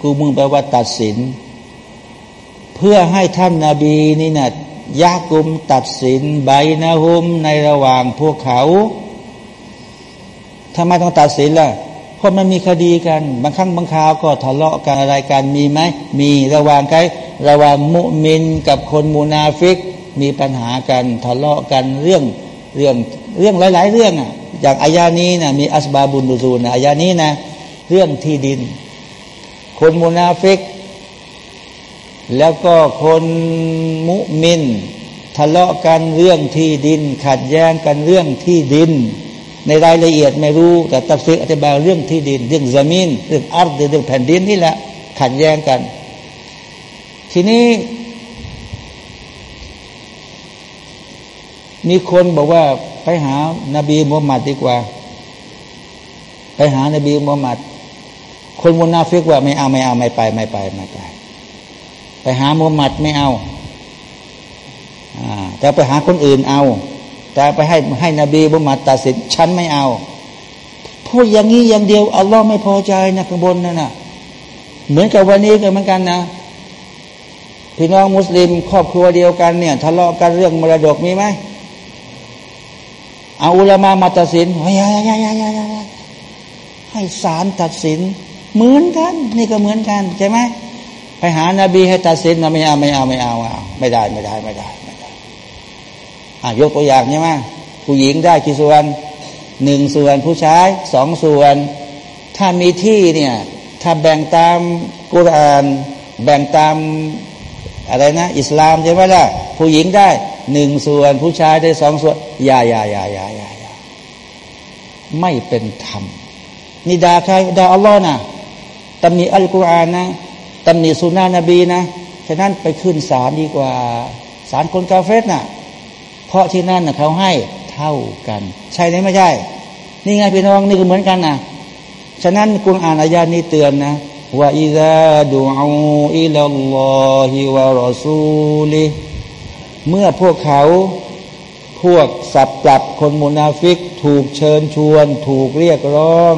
[SPEAKER 1] กูมึงแปลว่าตัดสิน เพื่อให้ท่านนาบีนี่นะ يحكم ตัดสิน بينهم ในระหว่างพวกเขาทำไมต้องตัดสินล่ะ เพราะมันมีคดีกัน บางครั้งบางคราวก็ทะเลาะกันอะไรกันมีไหมมีระหว่างใครระหว่างมุมินกับคนมูนาฟิก มีปัญหากันทะเลาะกันเรื่องเรื่องเรื่องหลาย ๆ เรื่องอะอย่างอายานี้นะมีอัสบาบุนดูซูนะอายานี้นะ เรื่องที่ดิน คนมูนาฟิก แล้วก็คนมุมิน ทะเลาะกันเรื่องที่ดิน ขัดแย้งกันเรื่องที่ดิน ในรายละเอียดไม่รู้ แต่ตัดสินอธิบายเรื่องที่ดิน เรื่องซามินเรื่องอัลเรื่องแผ่นดินนี่แหละขัดแย้งกัน ทีนี้มีคนบอกว่าไปหานาบีมุฮัมมัดดีกว่า ไปหานาบีมุฮัมมัด คนมุนาฟิกว่าไม่เอาไม่เอาไม่ไปไม่ไปไม่ไป ไปหามุฮัมมัดไม่เอาแต่ไปหาคนอื่นเอา แต่ไปให้ให้นบีบุมัดตัดสินฉันไม่เอา พูดอย่างนี้อย่างเดียวอัลลอฮ์ไม่พอใจนะข้างบนนั่นนะเหมือนกับวันนี้ก็เหมือนกันนะ พี่น้องมุสลิมครอบครัวเดียวกันเนี่ยทะเลาะกันเรื่องมรดกมีไหมเอาอุลามามาตัดสินเฮ้ยให้ศาลตัดสิน เหมือนกัน นี่ก็เหมือนกันใช่ไหมไปหานาบีให้ตัดสินนะไม่เอาไม่เอาไม่เอาไม่ได้ไม่ได้ไม่ได้ ยกตัวอย่างใช่ไหมผู้หญิงได้กี่ส่วนหนึ่งส่วนผู้ชายสองส่วน ถ้ามีที่เนี่ยถ้าแบ่งตามกุราน แบ่งตามอะไรนะ อิสลามใช่ไหมล่ะผู้หญิงได้หนึ่งส่วน ผู้ชายได้สองส่วนอย่าอย่าอย่าอย่าอย่าอย่าไม่เป็นธรรมนี่ดาใครดาอัลลอฮ์นะตำหนิอัลกุรอานนะตำหนิสุนนะนบีนะฉะนั้นไปขึ้นศาลดีกว่าศาลคนกาเฟสนะ่ะ เพราะที่นั่นเขาให้เท่ากัน ใช่ไหมไม่ใช่ นี่ไงพี่น้องนี่ก็เหมือนกันนะฉะนั้นกุณอ่านอายานี้เตือนนะว่าอิซาดูอูอิลลอฮิวะรอซูลิเมื่อพวกเขาพวกสับปรับคนมุนาฟิก ถูกเชิญชวน ถูกเรียกร้อง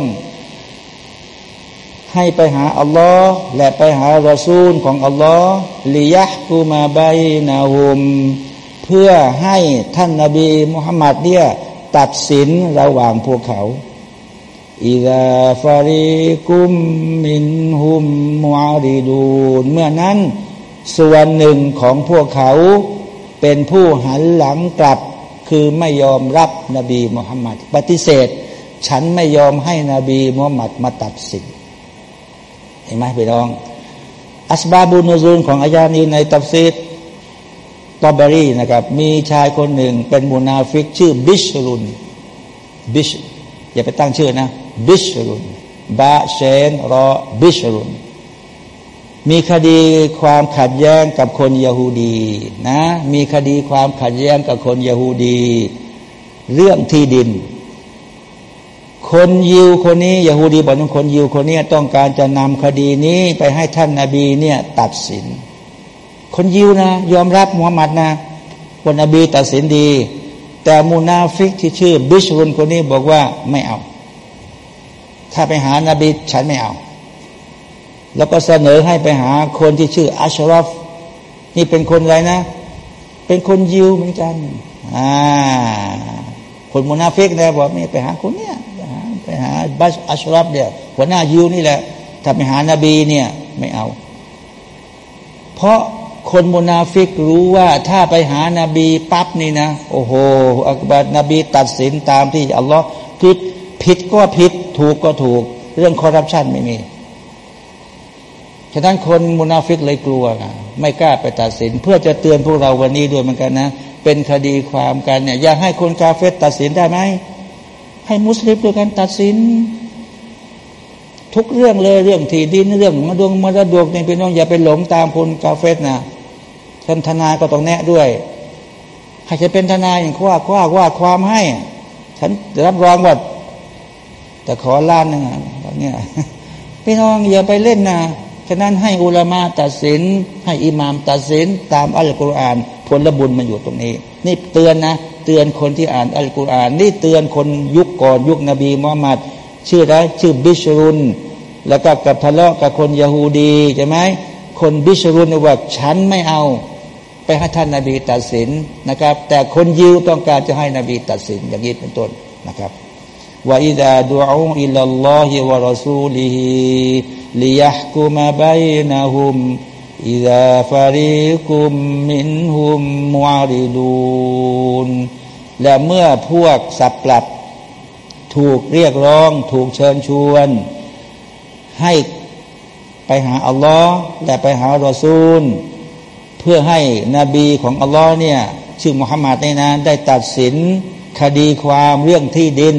[SPEAKER 1] ให้ไปหาอัลลอฮ์และไปหารอซูลของอัลลอฮ์ลิยะกูมาไบนาหุม เพื่อให้ท่านนาบีมุฮัมมัดเนี่ยตัดสินระหว่างพวกเขาอิดาฟาริกุมมินหุมมูอาริดูนเมื่อนั้นส่วนหนึ่งของพวกเขาเป็นผู้หันหลังกลับคือไม่ยอมรับนบีมุฮัมมัดปฏิเสธ ฉันไม่ยอมให้นบีมุฮัมมัดมาตัดสินเห็นไหมพี่น้อง أسباب النزول ของอายะห์นี้ในตัฟซีร ตอบารีนะครับ มีชายคนหนึ่งเป็นมุนาฟิก ชื่อบิชรุนบิชอย่าไปตั้งชื่อนะ บิชรุนบาเชนรอบิชรุนมีคดีความขัดแย้งกับคน يهودي นะมีคดีความขัดแย้งกับคน يهودي เรื่องที่ดิน คนยิวคนนี้يهودي บอกว่าคนยิวคนนี้ต้องการจะนำคดีนี้ไปให้ท่านนาบีเนี่ยตัดสิน คนยิวนะ ยอมรับมุฮัมมัดนะคนนบีตัดสินดี แต่มูนาฟิกที่ชื่อ บิชรุนคนนี้บอกว่าไม่เอา ถ้าไปหานาบีฉันไม่เอา แล้วก็เสนอให้ไปหาคนที่ชื่ออัชรอฟนี่เป็นคนอะไรนะ เป็นคนยิวเหมือนกันอ่าคนมุนาฟิกนะบอกไม่ไปหาคนเนี้ยไปหาบัชอัชรอฟเนี่ยหัวหน้ายิวนี่แหละถ้าไปหานาบีเนี่ยไม่เอา เพราะ คนมุนาฟิกรู้ว่าถ้าไปหานาบีปั๊บนี่นะ โอ้โห อักบัดนบีตัดสินตามที่อัลลอฮ์ผิดผิดก็ผิด ถูกก็ถูก เรื่องคอร์รัปชันไม่มี ฉะนั้นคนมุนาฟิกเลยกลัวนะไม่กล้าไปตัดสิน เพื่อจะเตือนพวกเราวันนี้ด้วยเหมือนกันนะ เป็นคดีความกันเนี่ยอยากให้คนกาเฟรตัดสินได้ไหม ให้มุสลิมด้วยกันตัดสิน ทุกเรื่องเลยเรื่องที่ดินเรื่องมาดวงมรดกเนี่ยพี่น้องอย่าไปหลงตามคนกาเฟตนะ ท่านทนายก็ต้องแนะด้วยใครจะเป็นทนายอย่างคว้าคว้าว่าความให้ ฉันรับรองว่าแต่ขอล้านหนึ่งอะเนี่ยพี่น้องอย่าไปเล่นนะฉะนั้นให้อุลามาตัดสิน ให้อิหมามตัดสิน ตามอัลกุรอานผลบุญมันอยู่ตรงนี้ นี่เตือนนะ เตือนคนที่อ่านอัลกุรอาน นี่เตือนคนยุคก่อนยุคนบีมุฮัมมัดชื่ออะไรชื่อบิชรุน แล้วก็กับทะเลาะกับคนยาฮูดีใช่ไหมคนบิชรุนว่าฉันไม่เอา ไปให้ท่านนาบีตัดสินนะครับ แต่คนยิวต้องการจะให้นบีตัดสินอย่างนี้เป็นต้นนะครับว่าอิดาดูอูอิลลอฮิวะรอซูลิฮิลิยห์กุมาบัยนะฮุมإذا فريق منهم معرضون และเมื่อพวกสับปรับถูกเรียกร้อง ถูกเชิญชวน ให้ไปหาอัลลอฮ์และไปหารอซูล เพื่อให้นบีของอัลลอฮ์เนี่ยชื่อมุฮัมมัดในนั้นได้ตัดสินคดีความเรื่องที่ดิน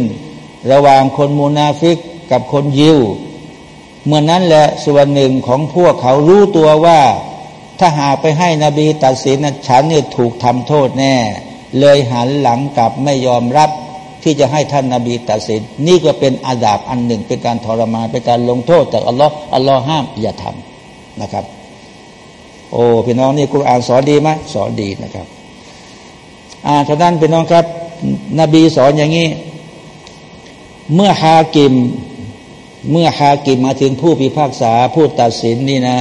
[SPEAKER 1] ระหว่างคนมูนาฟิกกับคนยิว เมื่อนนั้นแหละส่วนหนึ่งของพวกเขารู้ตัวว่า ถ้าหาไปให้นบีตัดสินฉันเนี่ยถูกทำโทษแน่ เลยหันหลังกลับไม่ยอมรับที่จะให้ท่านนาบีตัดสิน นี่ก็เป็นอาดาบอันหนึ่งเป็นการทรมานเป็นการลงโทษจากอัลลอฮ์อัลลอฮ์ห้ามอย่าทำนะครับ โอ้พี่น้องนี่กุรอานสอนดีไหมสอนดีนะครับอ่าฉะนั้นพี่น้องครับ นบีสอนอย่างนี้ เมื่อฮากิม เมื่อฮากิมมาถึงผู้พิพากษาผู้ตัดสินนี่นะ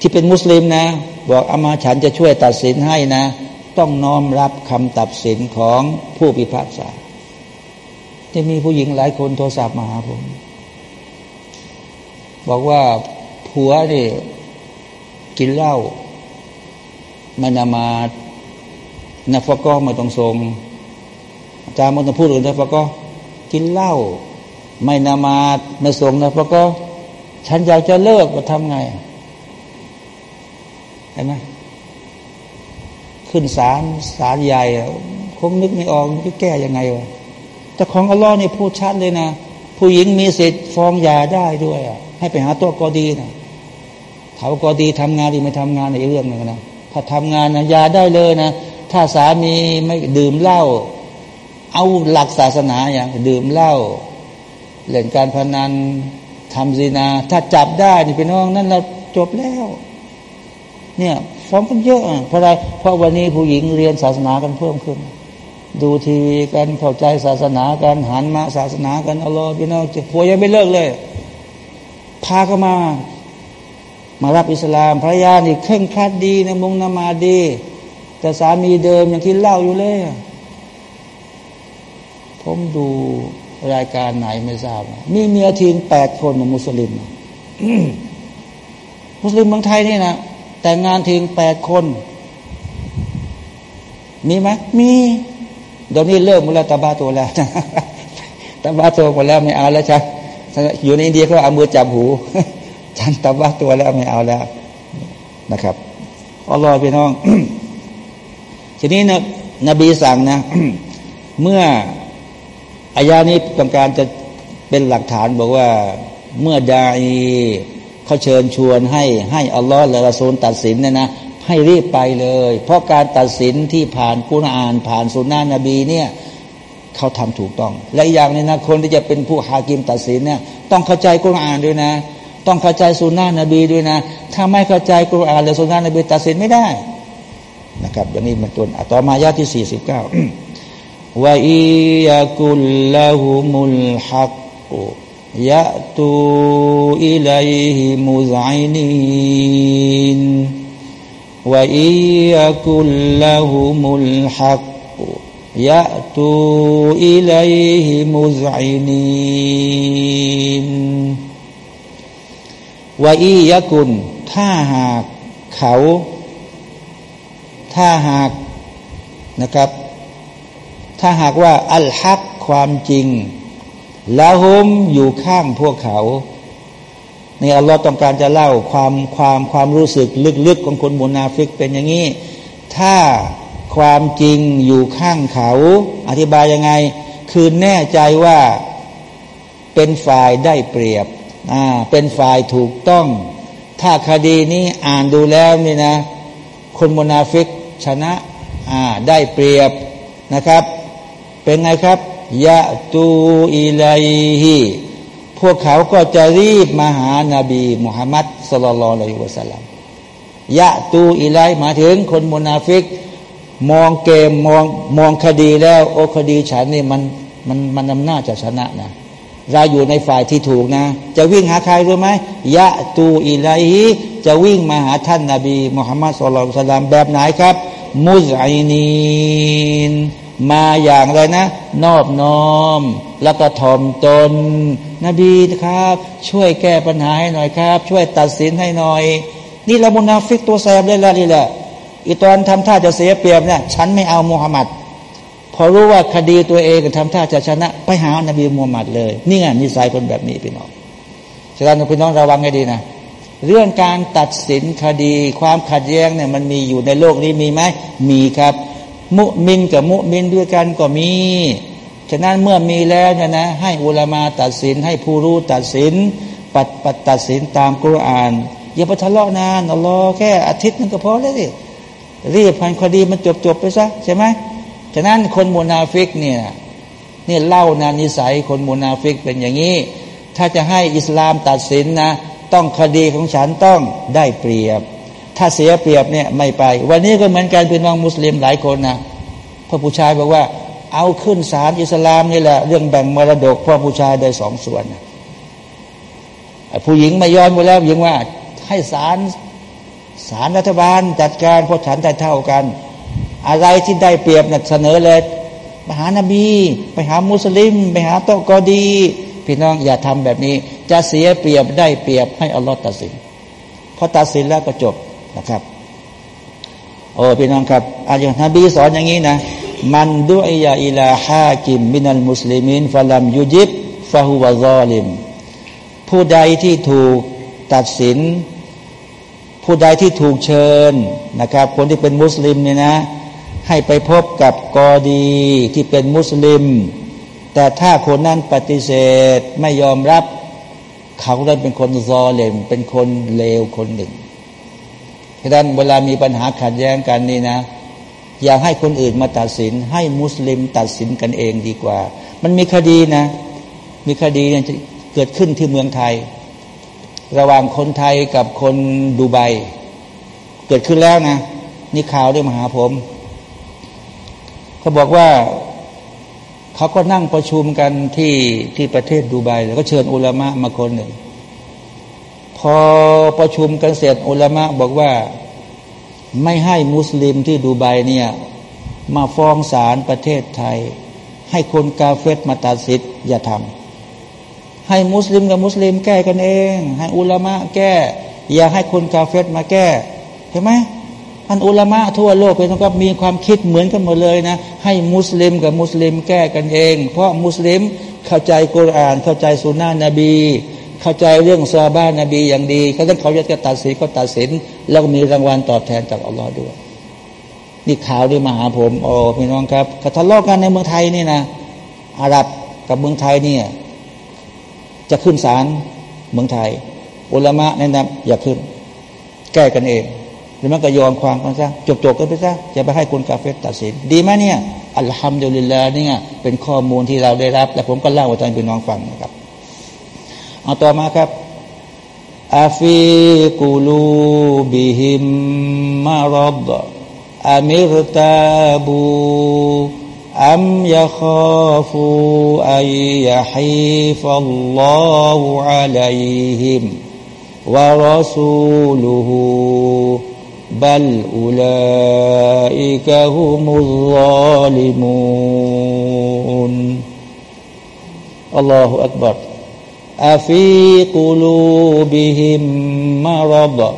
[SPEAKER 1] ที่เป็นมุสลิมนะ บอกอามาฉันจะช่วยตัดสินให้นะ ต้องน้อมรับคำตัดสินของผู้พิพากษาจะมีผู้หญิงหลายคนโทรศัพท์มาหาผม บอกว่าผัวนี่ กินเหล้าไมันามานาฟก็ไมาตรงทรงอาจารย์มันต้องพูดอื่นนาฟก็กินเหล้าไม่นามาไม่ส่งนะเพราะก็ฉันอยากจะเลิกก็ทำไงเห็นไหมขึ้นศาลศาลใหญ่คงนึกไม่ออกจะแก้ยังไงวะแต่ของอัลลอฮ์นี่พูดชัดเลยนะ ผู้หญิงมีสิทธิ์ฟ้องยาได้ด้วย ให้ไปหาตัวกอดีนะ ถามกอดีทำงานดีไม่ทำงานในเรื่องหนึ่งนะถ้าทำงานนะยาได้เลยนะ ถ้าสามีไม่ดื่มเหล้าเอาหลักศาสนาอย่างดื่มเหล้าเล่นการพนันทำซีนา ถ้าจับได้นี่เป็นน้องนั่นเราจบแล้ว เนี่ยฟ้องกันเยอะเพราะอะไรเพราะวันนี้ผู้หญิงเรียนศาสนากันเพิ่มขึ้น ดูทีวีกันเข้าใจศาสนากันหันมาศาสนากันอัลลอฮ์พี่น้องจะผัวยังไม่เลิกเลย พาเข้ามา มารับอิสลามภรรยานี่เคร่งครัดดีในมงนามาดี แต่สามีเดิมยังกินเหล้าอยู่เลย ผมดูรายการไหนไม่ทราบมีเมียทีนแปดคนมุสลิมมุสลิมเมืองไทยนี่นะแต่งงานทีงแปดคน มีไหมมีเดี๋ยวนี้เริ่มมุลตาบาตัวแล้วตาบาตัวหมดแล้วไม่เอาแล้วจ้ะอยู่ในอินเดียเขาเอามือจับหู ฉันตาบาตัวแล้วไม่เอาแล้วนะครับอัลลอฮฺพี่น้อง ทีนี้นะนบีสั่งนะ เมื่ออายานี้ต้องการจะเป็นหลักฐานบอกว่า เมื่อดาอีเขาเชิญชวนให้ให้อัลลอฮ์และรอซูลตัดสินเนี่ยนะให้รีบไปเลย เพราะการตัดสินที่ผ่านกุรอาน ผ่านสุนนะนบีเนี่ยเขาทำถูกต้อง และอย่างนี้นะคนที่จะเป็นผู้ฮากิมตัดสินเนี่ยต้องเข้าใจกุรอานด้วยนะ ต้องเข้าใจสุนนะนบีด้วยนะ ถ้าไม่เข้าใจกุรอานหรือสุนนะนบีตัดสินไม่ได้นะครับอย่างนี้เป็นต้นต่อมายาที่สี่สิบเก้าว่าอียากุลละหุมุลฮักยะตูอิลัยฮิมุซัยนีนว่าอียากุลละหุมุลฮักยะตูอิลัยฮิมุซัยนีน ว่าอียากุล ถ้าหากเขา ถ้าหากนะครับ ถ้าหากว่า อัลฮักความจริงละหุมอยู่ข้างพวกเขานี่อัลลอฮ์ต้องการจะเล่าความความความรู้สึกลึกๆของคนมุนาฟิกเป็นอย่างนี้ ถ้าความจริงอยู่ข้างเขา อธิบายยังไง คือแน่ใจว่าเป็นฝ่ายได้เปรียบ อ่าเป็นฝ่ายถูกต้อง ถ้าคดีนี้อ่านดูแล้วนี่นะ คนมุนาฟิกชนะอ่าได้เปรียบนะครับ เป็นไงครับยะตูอิลัยฮีพวกเขาก็จะรีบมาหานาบีมุฮัมมัดสุลลัลลอฮิวะสัลลัมยะตูอิไลมาถึงคนมุนาฟิก มองเกมมองมองคดีแล้ว โอ้คดีฉันนี่มันมันมันนำหน้าจะชนะนะ เราอยู่ในฝ่ายที่ถูกนะ จะวิ่งหาใครรู้ไหมยะตูอิไลฮีจะวิ่งมาหาท่านนาบีมุฮัมมัดสุลลัลสลามแบบไหนครับ มุซอินีนมาอย่างไรนะ นอบน้อม แล้วก็ถ่อมตน นบีครับ ช่วยแก้ปัญหาให้หน่อยครับ ช่วยตัดสินให้หน่อย นี่เรามุนาฟิกตัวแสบเลยละนี่แหละอีตอนทำท่าจะเสียเปรียบเนี่ยฉันไม่เอามุฮัมมัด พอรู้ว่าคดีตัวเองทำท่าจะชนะ ไปหานาบีมุฮัมมัดเลย นี่ไงนิสัยคนแบบนี้พี่น้องฉะนั้นพี่น้องระวังให้ดีนะ เรื่องการตัดสินคดีความขัดแย้งเนี่ยมันมีอยู่ในโลกนี้มีไหมมีครับ มุมินกับมุมินด้วยกันก็มี ฉะนั้นเมื่อมีแล้วเนี่ยนะให้อุลามาตัดสินให้ผู้รู้ตัดสินปัดปัดตัดสินตามกุรอาน อย่าไปทะเลาะนานอัลลอฮ์แค่อาทิตย์นึงก็พอแล้วสิรีบพันคดีมันจบจบไปซะใช่ไหม ฉะนั้นคนมูนาฟิกเนี่ยนี่เล่านานิสัยคนมูนาฟิกเป็นอย่างนี้ ถ้าจะให้อิสลามตัดสินนะ ต้องคดีของฉันต้องได้เปรียบ ถ้าเสียเปรียบเนี่ยไม่ไป วันนี้ก็เหมือนกันเป็นน้องมุสลิมหลายคนนะพ่อผู้ชายบอกว่า เอาขึ้นศาลอิสลามนี่แหละเรื่องแบ่งมรดกพ่อผู้ชายได้สองส่วนผู้หญิงไม่ยอมไปแล้วยิงว่าให้ศาลศาลรัฐบาลจัดการพราะฉันได้เท่ากัน อะไรที่ได้เปรียบเนี่ยเสนอเลยไปหานบี ไปหามุสลิม ไปหาโตกอดี พี่น้องอย่าทำแบบนี้ จะเสียเปรียบได้เปรียบให้อัลลอฮ์ตัดสินพอตัดสินแล้วก็จบนะครับ โอ้พี่น้องครับอาจารย์นบีสอนอย่างนี้นะมันดุอิยาอิลาฮากิมมินัลมุสลิมินฟะลัมยุจิบฟะฮุวะซอลิม ผู้ใดที่ถูกตัดสิน ผู้ใดที่ถูกเชิญนะครับ คนที่เป็นมุสลิมเนี่ยนะ ให้ไปพบกับกอดีที่เป็นมุสลิม แต่ถ้าคนนั้นปฏิเสธไม่ยอมรับ เขาก็เป็นคนซอเลมเป็นคนเลวคนหนึ่งฉะนั้นเวลามีปัญหาขัดแย้งกันนี่นะ อย่าให้คนอื่นมาตัดสิน ให้มุสลิมตัดสินกันเองดีกว่า มันมีคดีนะ มีคดีเนี่ยเกิดขึ้นที่เมืองไทย ระหว่างคนไทยกับคนดูไบเกิดขึ้นแล้วนะ นี่ข่าวได้มาหาผม เขาบอกว่าเขาก็นั่งประชุมกันที่ที่ประเทศดูไบแล้วก็เชิญอุลามะมาคนหนึ่ง พอประชุมกันเสร็จอุลามะบอกว่าไม่ให้มุสลิมที่ดูไบเนี่ยมาฟ้องศาลประเทศไทย ให้คนกาเฟตมาตัดสิทธิ์อย่าทำให้มุสลิมกับมุสลิมแก้กันเอง ให้อุลามะแก้ อย่าให้คนกาเฟตมาแก้เห็นไหม อันอุลามะทั่วโลกเป็นต้องมีความคิดเหมือนกันหมดเลยนะ ให้มุสลิมกับมุสลิมแก้กันเอง เพราะมุสลิมเข้าใจกุรอาน เข้าใจสุนนะนบี เข้าใจเรื่องซาบ้านนบีอย่างดีเขาต้องเขาจะตัดสินก็ตัดสิน แล้วมีรางวัลตอบแทนจากอัลลอฮ์ด้วยนี่ข่าวที่มาหาผมโอ้พี่น้องครับเขาทะเลาะกันในเมืองไทยนี่นะอาหรับกับเมืองไทยเนี่ยจะขึ้นศาลเมืองไทย อุลามะแนะนำอย่าขึ้น แก้กันเอง หรือมันก็ยอมความกันซะจบจบกันไปซะจะไปให้คุณกาเฟตตัดสิน ดีไหมเนี่ยอัลฮัมดุลิลลาห์เนี่ยเป็นข้อมูลที่เราได้รับ และผมก็เล่าให้ท่านพี่น้องฟังนะครับเอาต่อมาครับอาฟีกูลูบิฮิมมารบอามิรตาบูอัมยาคาฟูอัยยาฮิฟัลลอฮุอะลัยฮิมวะรอซูลุฮู بل أولئك هم الظالمون. الله أكبر. أفي قلوبهم مرض؟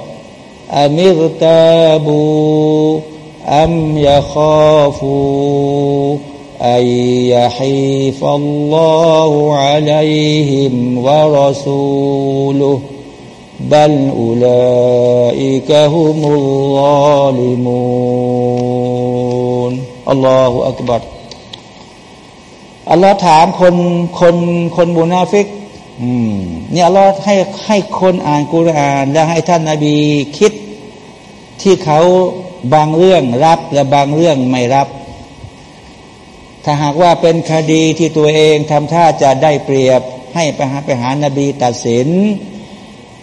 [SPEAKER 1] أم ارتابوا أم يخافوا أن يحيف الله عليهم ورسوله؟ بل أولئك هم الظالمون الله أكبر อัลลอฮ์ถามคนคนคนบุนาฟิกอืมเนี่ยอัลลอฮ์ให้ให้คนอ่านกุรอาน และให้ท่านนาบีคิด ที่เขาบางเรื่องรับและบางเรื่องไม่รับ ถ้าหากว่าเป็นคดีที่ตัวเองทำท่าจะได้เปรียบ ให้ไปหาไปหานาบีตัดสิน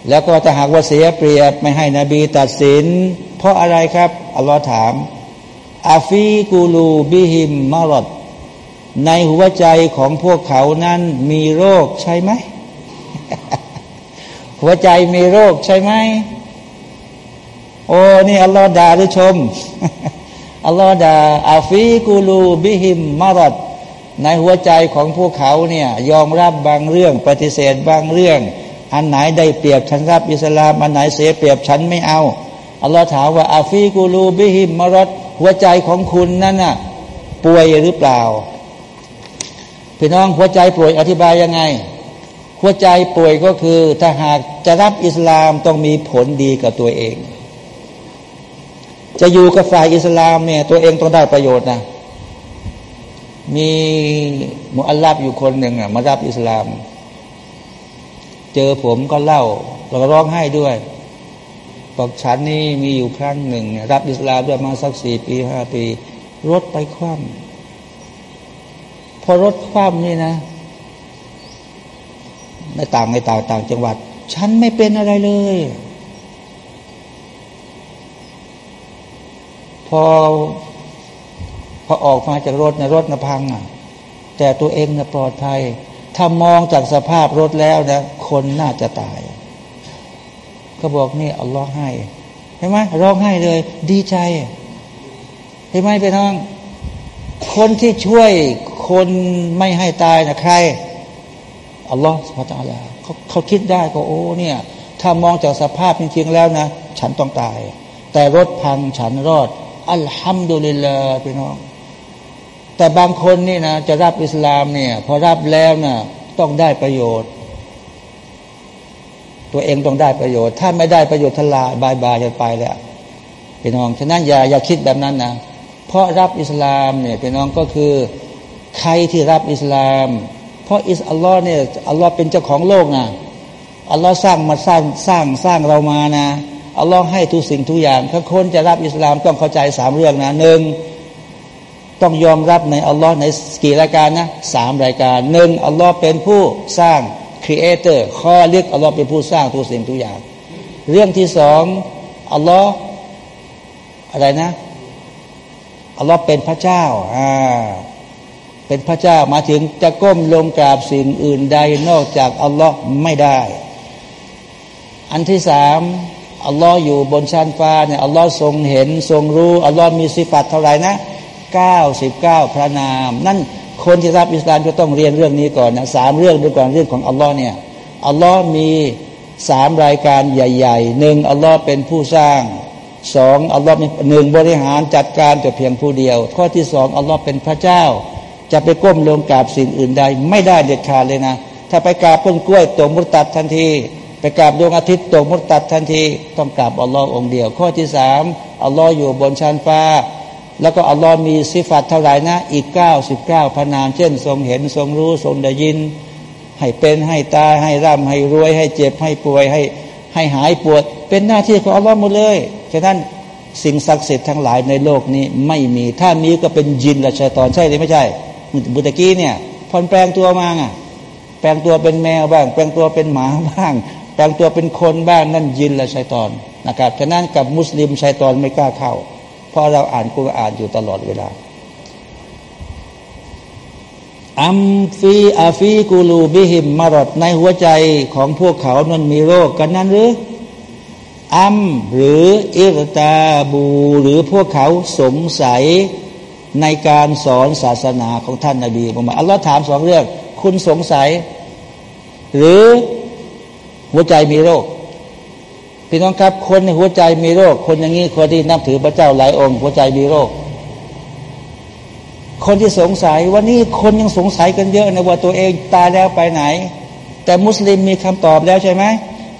[SPEAKER 1] แล้วก็ถ้าหากว่าเสียเปรียบไม่ให้นบีตัดสิน เพราะอะไรครับ อัลลอฮ์ถามอาฟีกูลูบิฮิมมารดในหัวใจของพวกเขานั้นมีโรคใช่ไหม หัวใจมีโรคใช่ไหม โอ้นี่อัลลอฮ์ด่าหรือชม อัลลอฮ์ด่าอาฟีกูลูบิฮิมมารดในหัวใจของพวกเขาเนี่ย ยอมรับบางเรื่อง ปฏิเสธบางเรื่อง อันไหนได้เปรียบฉันรับอิสลาม อันไหนเสียเปรียบฉันไม่เอา อัลลอฮ์ถามว่าอาฟีกูลูบิฮิมมารดหัวใจของคุณนั่นน่ะป่วยหรือเปล่า พี่น้องหัวใจป่วยอธิบายยังไง หัวใจป่วยก็คือ ถ้าหากจะรับอิสลามต้องมีผลดีกับตัวเอง จะอยู่กับฝ่ายอิสลามเนี่ยตัวเองต้องได้ประโยชน์นะมีมุอัลลับอยู่คนหนึ่งอะมารับอิสลาม เจอผมก็เล่าแล้วก็ร้องไห้ด้วยบอกฉันนี่มีอยู่ครั้งหนึ่ง รับอิสลามด้วยมาณสักสี่ปีห้าปี รถไปคว่ำพอรถคว่ำนี่นะในต่างในต่างต่างจังหวัด ฉันไม่เป็นอะไรเลย พอ พอออกมาจากรถในรถนะพังอะ แต่ตัวเองนะปลอดภัย ถ้ามองจากสภาพรถแล้วนะคนน่าจะตายเขาบอกนี่อัลลอฮ์ให้เห็นไหมร้องไห้เลย ดีใจเห็นไหมพี่น้อง คนที่ช่วยคนไม่ให้ตายนะใครอัลลอฮ์สุบฮานาเขาเขาคิดได้ก็โอ้เนี่ย ถ้ามองจากสภาพจริงๆแล้วนะ ฉันต้องตาย แต่รถพังฉันรอด الحمد لله พี่น้อง แต่บางคนนี่นะจะรับอิสลามเนี่ยพอรับแล้วนะ่ะต้องได้ประโยชน์ ตัวเองต้องได้ประโยชน์ ถ้าไม่ได้ประโยชน์ทลายบายบายจะไปแล้วพี่น้องฉะนั้นอย่าอย่าคิดแบบนั้นนะเพราะรับอิสลามเนี่ยพี่น้องก็คือใครที่รับอิสลาม เพราะอิสอัลลอฮ์เนี่ยอัลลอฮ์เป็นเจ้าของโลกนะอัลลอฮ์สร้างมาสร้างสร้างสร้างเรามานะอัลลอฮ์ให้ทุกสิ่งทุกอย่างถ้าคนจะรับอิสลามต้องเข้าใจสามเรื่องนะหนึ่ง ต้องยอมรับในอัลลอฮ์ในกี่รายการนะสามรายการหนึ่งอัลลอฮ์เป็นผู้สร้างครีเอเตอร์ข้อเรียกอัลลอฮ์เป็นผู้สร้างทุกสิ่งทุกอย่าง เรื่องที่สองอัลลอฮ์อะไรนะอัลลอฮ์เป็นพระเจ้าอ่าเป็นพระเจ้ามาถึงจะก้มลงกราบสิ่งอื่นใดนอกจากอัลลอฮ์ไม่ได้ อันที่สามอัลลอฮ์อยู่บนชั้นฟ้าเนี่ยอัลลอฮ์ทรงเห็นทรงรู้อัลลอฮ์มีสิฟัตเท่าไหร่นะ เก้าสิบเก้าพระนาม นั่นคนที่รับอิสลามจะต้องเรียนเรื่องนี้ก่อนนะสามเรื่องด้วยก่อนเรื่องของอัลลอฮ์เนี่ยอัลลอฮ์มีสามรายการใหญ่ๆหนึ่งอัลลอฮ์เป็นผู้สร้างสองอัลลอฮ์หนึ่งบริหารจัดการแต่เพียงผู้เดียว ข้อที่สองอัลลอฮ์เป็นพระเจ้า จะไปก้มลงกราบสิ่งอื่นใด ไม่ได้เด็ดขาดเลยนะ ถ้าไปกราบต้นกล้วยตกมุตตัดทันที ไปกราบดวงอาทิตย์ตกมุตตัดทันที ต้องกราบอัลลอฮ์องเดียว ข้อที่สามอัลลอฮ์อยู่บนชั้นฟ้า แล้วก็อัลลอฮ์มีสิฟัตเท่าไหร่นะอีกเก้าสิบเก้าพนามเช่น ทรงเห็นทรงรู้ทรงได้ยิน ให้เป็นให้ตายให้ร่ำให้รวย ให้เจ็บให้ป่วยให้ให้หายปวด เป็นหน้าที่ของอัลลอฮ์หมดเลยฉะนั้นสิ่งศักดิ์สิทธิ์ทั้งหลายในโลกนี้ไม่มีถ้ามีก็เป็นยินและชัยตอนใช่หรือไม่ใช่บุตรกี้เนี่ยพอนแปลงตัวมาอะแปลงตัวเป็นแมวบ้าง แปลงตัวเป็นหมาบ้าง แปลงตัวเป็นคนบ้างนั่นยินและชัยตอนนะครับฉะนั้นกับมุสลิมชัยตอนไม่กล้าเข้า ราะเราอ่านกุรอานอยู่ตลอดเวลาอัมฟีอาฟีกูลูบิหิมมารดในหัวใจของพวกเขานั้นมีโรคกันนั้นหรืออัมหรืออิรตาบู หรือพวกเขาสงสัยในการสอนศาสนาของท่านนาบีมุฮัมมัดอัลลอฮ์ถามสองเรื่อง คุณสงสัย หรือหัวใจมีโรค พี่น้องครับ คนในหัวใจมีโรค คนอย่างนี้คนที่นับถือพระเจ้าหลายองค์หัวใจมีโรค คนที่สงสัยว่านี่คนยังสงสัยกันเยอะนะว่าตัวเองตายแล้วไปไหน แต่มุสลิมมีคำตอบแล้วใช่ไหม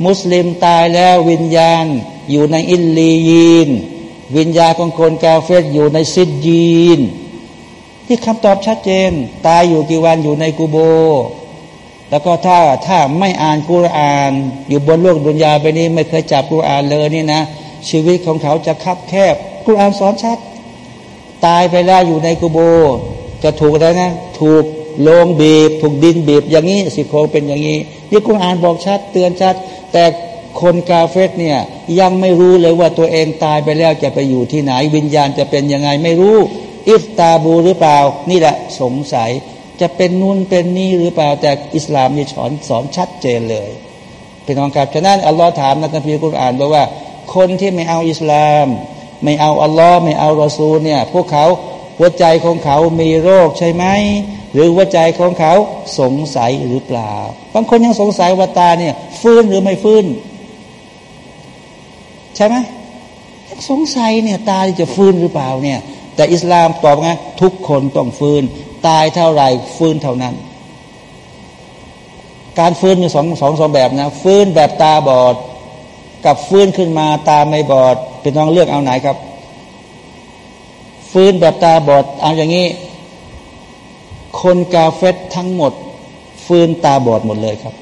[SPEAKER 1] มุสลิมตายแล้ววิญญาณ อยู่ในอินลียีน วิญญาณของคนกาเฟตอยู่ในซิดยีนที่คำตอบชัดเจน ตายอยู่กี่วันอยู่ในกูโบ แล้วก็ถ้าถ้าไม่อ่านกุราน อยู่บนโลกดุนยาไปนี้ไม่เคยจับกุรานเลยนี่นะ ชีวิตของเขาจะคับแคบกุรานสอนชัด ตายไปแล้วอยู่ในกุโบ จะถูกอะไรนะ ถูกลงบีบ ถูกดินบีบอย่างนี้สิโครงเป็นอย่างนี้นี่กุณอ่านบอกชัด เตือนชัด แต่คนกาเฟสเนี่ยยังไม่รู้เลยว่าตัวเองตายไปแล้วจะไปอยู่ที่ไหนวิญญาณจะเป็นยังไงไม่รู้ อิฟตาบูหรือเปล่า นี่แหละสงสัย จะเป็นนู่นเป็นนี่หรือเปล่าแต่อิสลามนี่สอนสอนชัดเจนเลยเป็นองครับฉะนั้นอัลลอฮ์ถามในคัมภีร์กุรอานบอกว่า คนที่ไม่เอาอิสลาม ไม่เอาอัลลอฮ์ไม่เอารอซูลเนี่ย พวกเขาหัวใจของเขามีโรคใช่ไหมหรือหัวใจของเขาสงสัยหรือเปล่า บางคนยังสงสัยว่าตาเนี่ยฟื้นหรือไม่ฟื้นใช่ไหมยังสงสัยเนี่ยตาจะฟื้นหรือเปล่าเนี่ย แต่อิสลามตอบไงทุกคนต้องฟื้น ตายเท่าไหร่ฟื้นเท่านั้น การฟื้นมีสองสองสองแบบนะ ฟื้นแบบตาบอด กับฟื้นขึ้นมาตาไม่บอดพี่น้องเลือกเอาไหนครับ ฟื้นแบบตาบอด เอาอย่างนี้ คนกาเฟตทั้งหมด ฟื้นตาบอดหมดเลยครับ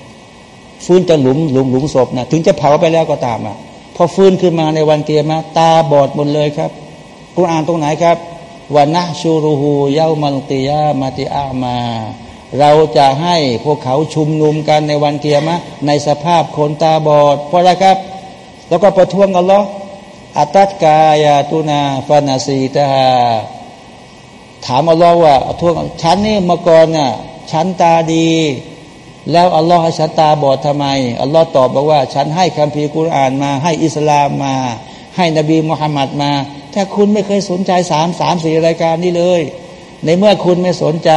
[SPEAKER 1] ฟื้นจะหลุมหลุมหลุมศพนะถึงจะเผาไปแล้วก็ตามอะพอฟื้นขึ้นมาในวันเกียรมาตาบอดหมดเลยครับกุรอานตรงไหนครับ วันนะชูรูฮูเยามัลติยามาติอามา เราจะให้พวกเขาชุมนุมกันในวันเกียรมาในสภาพคนตาบอดเพราะอะไรครับ แล้วก็ประท้วงอัลลอฮ์อัตัดกายาตุนาฟานาซีตาถามอัลลอฮ์ว่าทวงฉันนี่เมื่อก่อนน่ะฉันตาดี แล้วอัลลอฮ์ให้ฉันตาบอดทำไมอัลลอฮ์ตอบบอกว่า ฉันให้คัมภีร์กุรอานมา ให้อิสลามมา ให้นบีมุฮัมมัดมา ถ้าคุณไม่เคยสนใจสามสามสี่รายการนี้เลย ในเมื่อคุณไม่สนใจ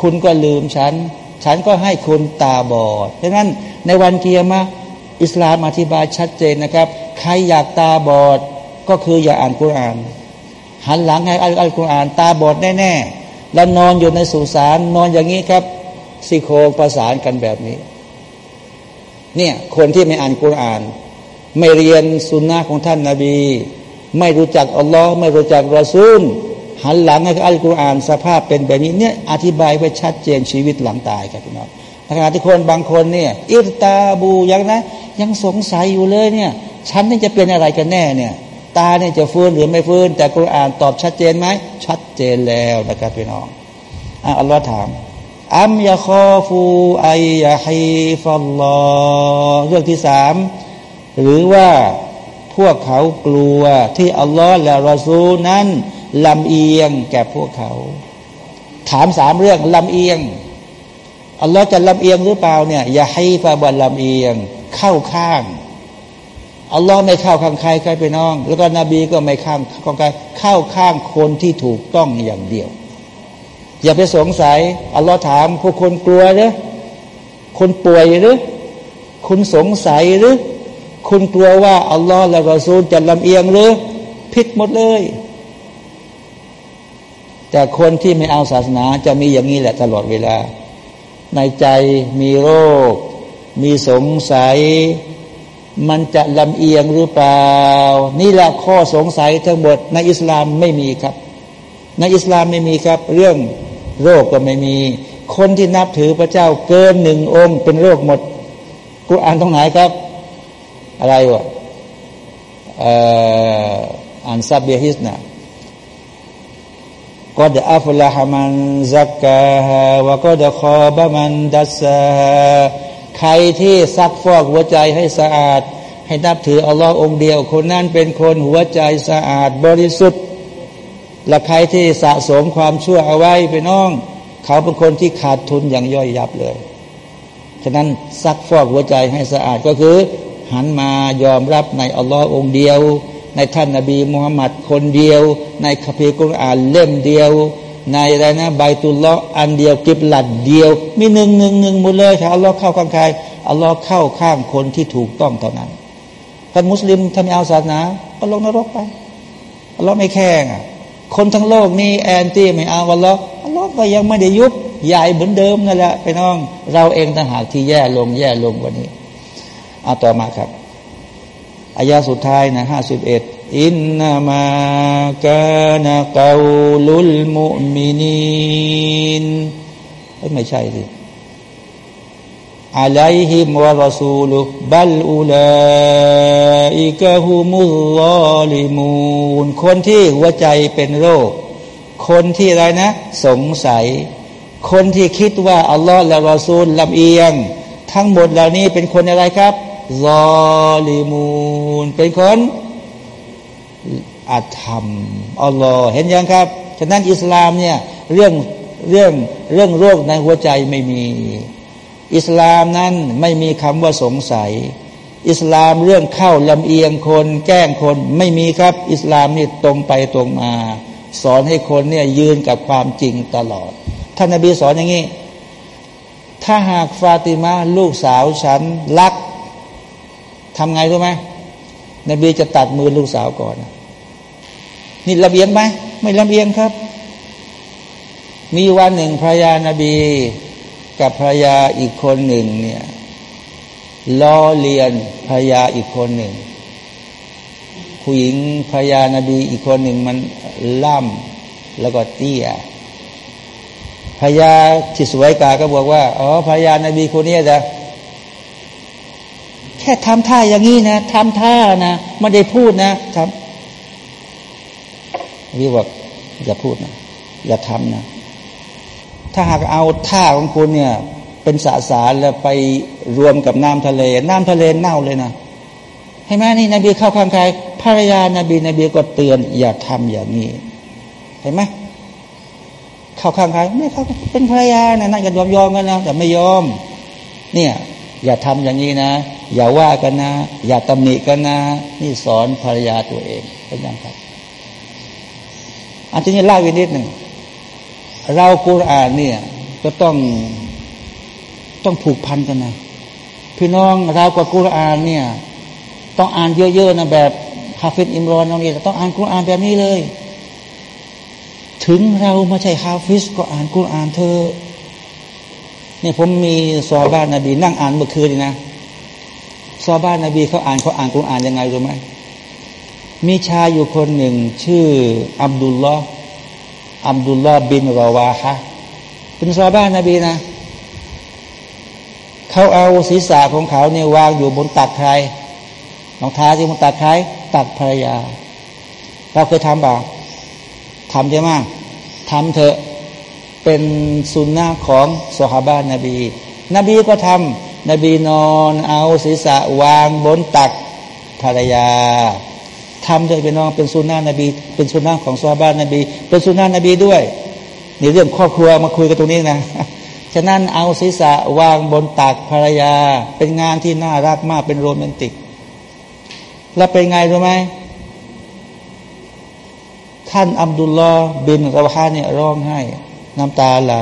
[SPEAKER 1] คุณก็ลืมฉัน ฉันก็ให้คุณตาบอดดังนั้นในวันเกียร์มาอิสลามอธิบายชัดเจนนะครับ ใครอยากตาบอดก็คืออย่าอ่านกุราน หันหลังให้อ่านกุรอาน ตาบอดแน่ๆแล้วนอนอยู่ในสุสานนอนอย่างนี้ครับสิโครงประสานกันแบบนี้ เนี่ยคนที่ไม่อ่านกุราน ไม่เรียนสุนนะของท่านนาบี ไม่รู้จักอัลลอฮ์ไม่รู้จักรอซูล หันหลังให้อัลกุรอานสภาพเป็นแบบนี้เนี่ยอธิบายไว้ชัดเจนชีวิตหลังตายครับพี่น้องขณะที่คนบางคนเนี่ยอิรตาบูยังนะ ยังสงสัยอยู่เลยเนี่ยฉันนี่จะเป็นอะไรกันแน่เนี่ยตาเนี่ยจะฟื้นหรือไม่ฟื้น แต่กุรอานตอบชัดเจนไหมชัดเจนแล้วนะครับพี่น้องอัลลอฮ์ถามอัมยาคอฟูไอยาฮีฟัลลอเรื่องที่สามหรือว่า พวกเขากลัวที่อัลลอฮ์และรอซูนั้นลำเอียงแก่พวกเขา ถามสามเรื่องลำเอียงอัลลอฮ์จะลำเอียงหรือเปล่าเนี่ย อย่าให้ฟาบันลำเอียง เข้าข้างอัลลอฮ์ไม่เข้าข้างใครใครไปน้อง แล้วก็นบีก็ไม่ข้างข้างใครเข้าข้างคนที่ถูกต้องอย่างเดียว อย่าไปสงสัยอัลลอฮ์ถามพวกคนกลัวหรือคนป่วยหรือคุณสงสัยหรือ คุณกลัวว่าอัลลอฮ์และรอซูลจะลำเอียงหรือผิดหมดเลย แต่คนที่ไม่เอาศาสนาจะมีอย่างนี้แหละตลอดเวลา ในใจมีโรค มีสงสัย มันจะลำเอียงหรือเปล่า นี่แหละข้อสงสัยทั้งหมดในอิสลามไม่มีครับ ในอิสลามไม่มีครับ เรื่องโรคก็ไม่มี คนที่นับถือพระเจ้าเกินหนึ่งองค์เป็นโรคหมดกุรอานตรงไหนครับ อะไรวะอ่านซับเบียฮิสนะقد أفلح من زكاها وقد خاب من دساها ใครที่ซักฟอกหัวใจให้สะอาด ให้นับถืออัลลอฮ์องค์เดียว คนนั้นเป็นคนหัวใจสะอาดบริสุทธิ์ และใครที่สะสมความชั่วเอาไว้ไปน้อง เขาเป็นคนที่ขาดทุนอย่างย่อยยับเลย ฉะนั้นซักฟอกหัวใจให้สะอาดก็คือ หันมายอมรับในอัลลอฮ์องเดียว ในท่านนบีมุฮัมมัดคนเดียว ในคัมภีร์กุรอานเล่มเดียว ในอะไรนะใบตุลละอันเดียวกิบหลัดเดียว มีหนึ่งหนึ่งหนึ่งหมดเลยถ้าอัลลอฮ์เข้าข้างใครอัลลอฮ์เข้าข้างคนที่ถูกต้องเท่านั้นท่านมุสลิมทำเอาศาสนาก็ลงนรกไปอัลลอฮ์ไม่แข่งอะคนทั้งโลกนี่แอนตี้ไม่เอาอัลลอฮ์อัลลอฮ์ก็ยังไม่ได้ยุบใหญ่เหมือนเดิมนั่นแหละไปน้อง เราเองต่างหากที่แย่ลงแย่ลงกว่านี้ เอาต่อมาครับอายาสุดท้ายนะห้าสิบเอ็ดอินนามากานกาลุลมุมินีนไม่ใช่สิعليهم ورسوله بل أولئك هم الظالمون คนที่หัวใจเป็นโรค คนที่อะไรนะ สงสัย คนที่คิดว่า อัลลอฮ์และรอซูลลำเอียง ทั้งหมดเหล่านี้เป็นคนอะไรครับ ظالمون เป็นคนอาธรรมอัลลอฮ์เห็นยังครับ ฉะนั้นอิสลามเนี่ยเรื่องเรื่องเรื่องโรคในหัวใจไม่มี อิสลามนั้นไม่มีคำว่าสงสัย อิสลามเรื่องเข้าลำเอียงคน แกล้งคนไม่มีครับ อิสลามนี่ตรงไปตรงมา สอนให้คนเนี่ยยืนกับความจริงตลอดท่านนบีสอนอย่างนี้ ถ้าหากฟาติมาลูกสาวฉันรัก ทำไงรู้ไหมนบีจะตัดมือลูกสาวก่อน นี่ระเบียงไหมไม่ระเบียงครับ มีวันหนึ่งภรรยานาบีกับภรรยาอีกคนหนึ่งเนี่ยล้อเลียนภรรยาอีกคนหนึ่งผู้หญิงภรรยานาบีอีกคนหนึ่งมันล่ำแล้วก็เตี้ยภรรยาที่สวยกาก็บอกว่า อ๋อภรรยานาบีคนนี้จะ ค่ทำท่าอย่างนี้นะทำท่านะไม่ได้พูดนะทำพี่บอกอย่าพูดนะอย่าทำนะ ถ้าหากเอาท่าของคุณเนี่ย เป็นสาสารแล้วไปรวมกับน้ำทะเล น้ำทะเลเน่าเลยนะให้ไหมนี่นบีเข้าข้างใครภรรยานาบีนบีก็เตือน อย่าทำอย่างนี้เห็นไหมเข้าข้างใครไม่เข้าเป็นภรรยานะนั่นกันยอมยอมกันนะแต่ไม่ยอม เนี่ย อย่าทำอย่างนี้นะ อย่าว่ากันนะ อย่าตำหนิกันนะ นี่สอนภรรยาตัวเองเป็นยังครับอันที่นี้เล่าอีกนิดหนึ่งเรากุรอานเนี่ย ก็ต้องต้องผูกพันกันนะพี่น้องเรากับกุรอานเนี่ย ต้องอ่านเยอะๆนะแบบฮาฟิดอิมรอนตรงนี้ต้องอ่านกุรอานแบบนี้เลย ถึงเราไม่ใช่ฮาฟิสก็อ่านกุรอานเถอะ นี่ยผมมีซอบ้านนบีนั่งอ่านเมื่อคืนนะซอบ้านนบีเขาอ่านเขาอ่านกุรอานยังไงรู้ไหมมีชายอยู่คนหนึ่ง ชื่ออับดุลลอฮ์อับดุลลอฮ์บินรอวาฮะเป็นซาบ้านนบีนะเขาเอาศีรษะของเขาเนี่ยวางอยู่บนตักใครรองเท้าที่บนตักใครตักภรรยา เราเคยทำเปล่าทำใช่ไหมทำเถอะ เป็นสุนนะของสฮาบานนบี นบีก็ทำนบีนอนเอาศีรษะวางบนตักภรรยาทำด้วยเป็นน้องเป็นสุนนะนบี เป็นสุนนะของซาบานนบี เป็นสุนนะนบีด้วยในเรื่องครอบครัวมาคุยกันตรงนี้นะฉะนั้นเอาศีรษะวางบนตักภรรยา เป็นงานที่น่ารักมากเป็นโรแมนติก แล้วเป็นไงรู้ไหมท่านอับดุลลอฮ์บินรบฮาเนี่ยร้องไห้ น้ำตาไหล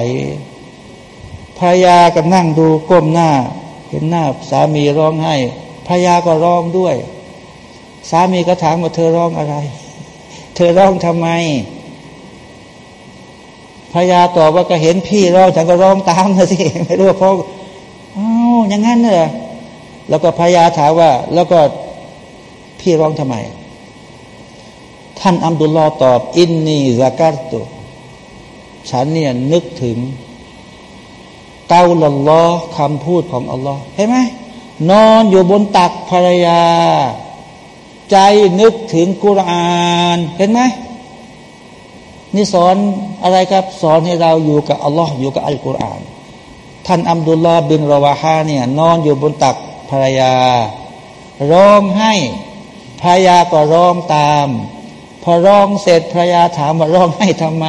[SPEAKER 1] ภรรยาก็นั่งดูก้มหน้า เห็นหน้าสามีร้องไห้ภรรยาก็ร้องด้วย สามีก็ถามว่าเธอร้องอะไร เธอร้องทำไมพญาตอบว่าก็เห็นพี่ร้องฉันก็ร้องตามนะสิไม่รู้ว่าเพราะอ้าวอย่างนั้นเหรอแล้วก็พญาถามว่า แล้วก็พี่ร้องทำไม ท่านอัมดุลลอตอบ อินนีซากัตตุ ฉันเนี่ยนึกถึงเกาลลอคำพูดของอัลลอฮ์เห็นไหมนอนอยู่บนตักภรรยา ใจนึกถึงกุรานเห็นไหมนี่สอนอะไรครับสอนให้เราอยู่กับอัลลอฮ์อยู่กับอัลกุรอาน ท่านอัมดุลลาบินราวาฮาเนี่ยนอนอยู่บนตักภรรยา ร้องให้ภรรยาก็ร้องตาม พอร้องเสร็จภรรยาถามว่าร้องให้ทำไม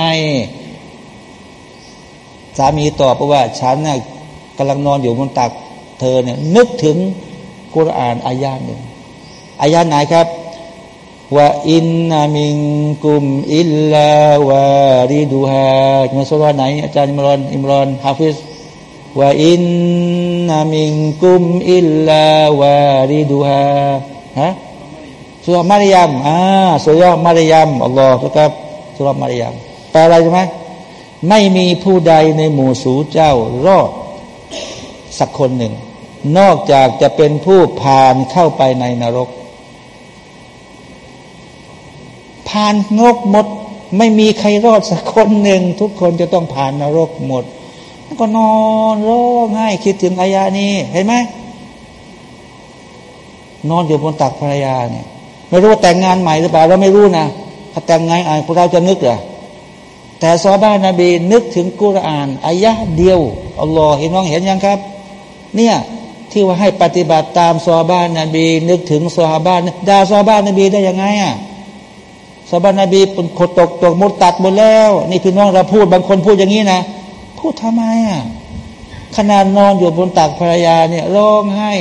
[SPEAKER 1] สามีตอบว่าฉันน่ะกำลังนอนอยู่บนตักเธอเนี่ยนึกถึงกุรอานอายาหนึ่งอายาไหนครับوإن منكم إلا واردها มาสุราไหน อาจารย์อิมรอนอิมรอนฮาฟิซوإن منكم إلا واردها ฮะสุเราะฮฺมัรยัมอ่าสุเราะฮฺมัรยัมอัลลอฮฺครับสุเราะฮฺมัรยัมแปลอะไรใช่ไหม ไม่มีผู้ใดในหมู่สูเจ้ารอดสักคนหนึ่ง นอกจากจะเป็นผู้ผ่านเข้าไปในนรก ผ่านงกหมด ไม่มีใครรอดสักคนหนึ่ง ทุกคนจะต้องผ่านนรกหมดก็นอนร้องไห้คิดถึงอายานี้เห็นไหมนอนอยู่บนตักภรรยาเนี่ย ไม่รู้ว่าแต่งงานใหม่หรือเปล่าเราไม่รู้นะถ้าแต่งงานอ่านพวกเราจะนึกเหรอ แต่ซอบ้านนบีนึกถึงกุรอานอายะเดียวอัลลอฮ์เห็นน้องเห็นยังครับ เนี่ยที่ว่าให้ปฏิบัติตามซอบ้านนบี นึกถึงซอบ้านดาซอบ้านนบีได้ยังไงอะซอบ้านนบีเป็นขดตกตกมุดตัดหมดแล้ว นี่พี่น้องเราพูดบางคนพูดอย่างนี้นะ พูดทำไมอะขนาดนอนอยู่บนตักภรรยาเนี่ยร้องไห้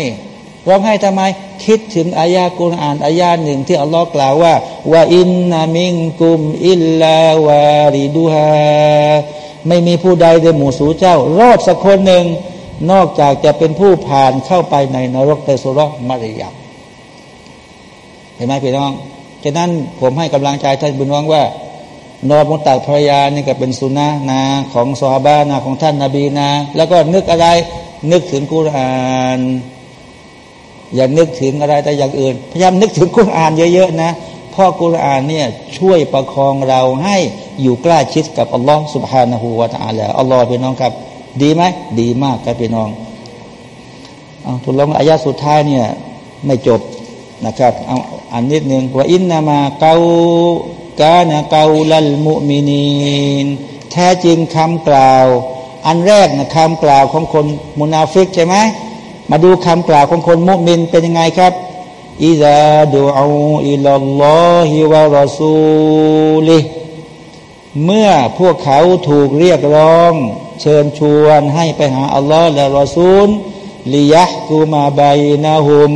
[SPEAKER 1] ร้องไห้ทำไม คิดถึงอายากุรอานอายาหนึ่งที่อัลลอฮ์กล่าวว่าว่าอินนามิงกุมอิลลาวาริดูฮาไม่มีผู้ใดในหมู่สูเจ้า รอดสักคนหนึ่ง นอกจากจะเป็นผู้ผ่านเข้าไปในนรกในสุรมารยาเห็นไหมพี่น้องฉะนั้นผมให้กำลังใจท่านบุญน้องว่า นอนบนตักภรรยานี่ก็เป็นสุนนะนาของซอฮาบานาของท่านนาบีนาแล้วก็นึกอะไรนึกถึงกุรอาน อย่านึกถึงอะไรแต่อย่างอื่น พยายามนึกถึงกุรอานเยอะๆนะพ่อกุรอานเนี่ยช่วยประคองเราให้อยู่ใกล้ชิดกับอัลลอฮ์สุบฮานะฮูวาตาและอัลลอฮ์พี่น้องครับ ดีไหมดีมากครับพี่น้องเอาทุลองอายาสุดท้ายเนี่ยไม่จบนะครับเอาอันนิดหนึ่งว่าอินนามาเกากานะเกาลัลมุมินีนแท้จริงคำกล่าว อันแรกนะคำกล่าวของคนมุนาฟิกใช่ไหม มาดูคำกล่าวของคนมุมินเป็นยังไงครับอิซาดูอูอิลลอฮิวะรอซูลิเมื่อพวกเขาถูกเรียกร้อง เชิญชวนให้ไปหาอัลลอฮ์และรอซูลลิยะกูมาบายนาหุม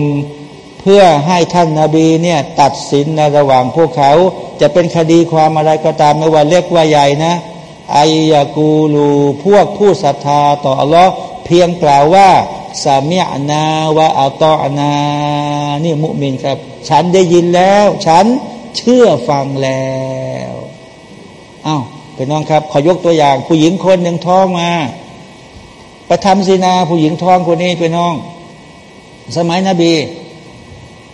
[SPEAKER 1] เพื่อให้ท่านนาบีเนี่ยตัดสินในระหว่างพวกเขา จะเป็นคดีความอะไรก็ตามไม่ว่าเล็กว่าใหญ่นะไอยากูลูพวกผู้ศรัทธาต่ออัลลอฮ์เพียงกล่าวว่า สามีอนาวะอัตอนานี่มุมินครับ ฉันได้ยินแล้ว ฉันเชื่อฟังแล้วอา้าวเป็นน้องครับ ขอยกตัวอย่าง ผู้หญิงคนหนึ่งท้องมาไปทำซีนาผู้หญิงท้องคนนี้เป็นน้อง สมัยนบี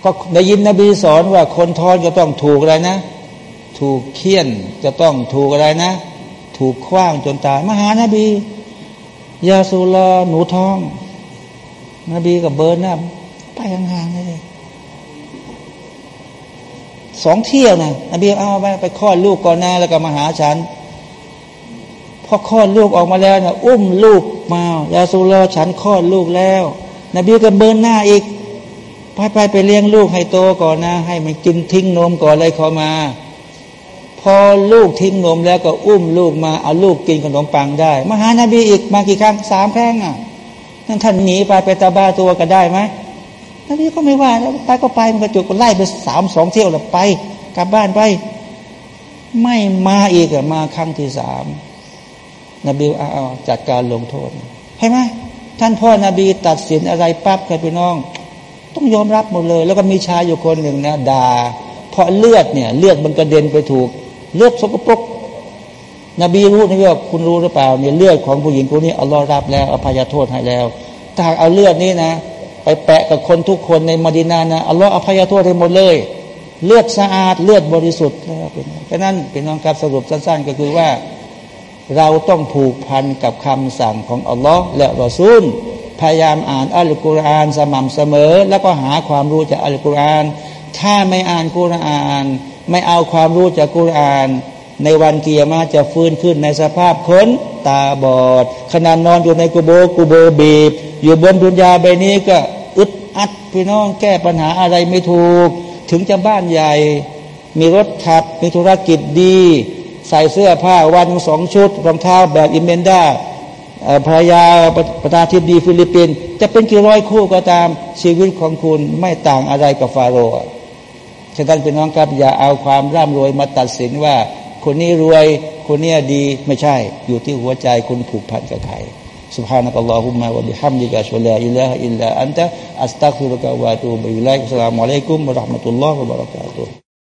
[SPEAKER 1] ก็ได้ยินนบีสอนว่าคนท้องจะต้องถูกอะไรนะ ถูกเคี่ยนจะต้องถูกอะไรนะ ถูกคว้างจนตายมหานบียาสูลาหนูท้อง นบีกับเบิร์นนะไปห่างๆเลยสองเที่ยวนะนบีเอาไปไปคลอดลูกก่อนหน้าแล้วก็มาหาฉันพอคลอดลูกออกมาแล้วนะอุ้มลูกมายาสูลอฉันคลอดลูกแล้ว นบีก็เบิร์นหน้าอีกไปไปไปเลี้ยงลูกให้โตก่อนนะ ให้มันกินทิ้งนมก่อนเลยเขามา พอลูกทิ้งนมแล้วก็อุ้มลูกมาเอาลูกกินขนมปังได้มาหานบีอีกมากี่ครั้งสามแพร่งอะ นั่นท่านหนีไปไปตาบ้าตัวก็ได้ไหมนบีก็ไม่ว่าแล้วไปก็ไปมันก็จุกไล่ไปสามสองเที่ยวแล้วไป กลับบ้านไป ไม่มาอีกอะมาครั้งที่สามนบีเอาจัดการลงโทษเห็นไหมท่านพ่อนบีตัดสินอะไรปั๊บครับพี่น้อง ต้องยอมรับหมดเลย แล้วก็มีชายอยู่คนหนึ่งนะด่าเพราะเลือดเนี่ย เลือดมันกระเด็นไปถูก เลือดสกปรก นบีรู้นะว่าคุณรู้หรือเปล่าเนี่ยเลือดของผู้หญิงคนนี้อัลลอฮ์รับแล้วอภัยโทษให้แล้วถ้าเอาเลือดนี้นะ ไปแปะกับคนทุกคนในมดินานะอัลลอฮ์อภัยโทษให้หมดเลย เลือดสะอาดเลือดบริสุทธิ์แล้วเป็นเพราะนั้นเป็นน้องครับสรุปสั้นๆ ก็คือว่า เราต้องผูกพันกับคำสั่งของอัลลอฮ์และรอซูลพพยายามอ่านอัลกุรอานสม่ำเสมอ แล้วก็หาความรู้จากอัลกุรอาน ถ้าไม่อ่านกุรอาน ไม่เอาความรู้จากกุรอาน ในวันกิยามะฮฺจะฟื้นขึ้นในสภาพคนตาบอดขนาดนอนอยู่ในกุโบกุโบบีบ อยู่บนดุนยาใบนี้ก็อึดอัดพี่น้องแก้ปัญหาอะไรไม่ถูก ถึงจะบ้านใหญ่ มีรถขับ มีธุรกิจดี ใส่เสื้อผ้าวันสองชุด รองเท้าแบบอิมเมนด้าภรรยาประธานาธิบดีฟิลิปปินส์จะเป็นกี่ร้อยคู่ก็ตามชีวิตของคุณไม่ต่างอะไรกับฟาโรห์ฉะนั้นเป็นน้องครับอย่าเอาความร่ำรวยมาตัดสินว่า คนนี้รวย คนนี้ดีไม่ใช่ อยู่ที่หัวใจคุณผูกพันกับใคร سبحانك اللهم وبحمدك أشهد أن لا إله إلا أنت أستغفرك وأتوب إليك السلام عليكم ورحمة الله وبركاته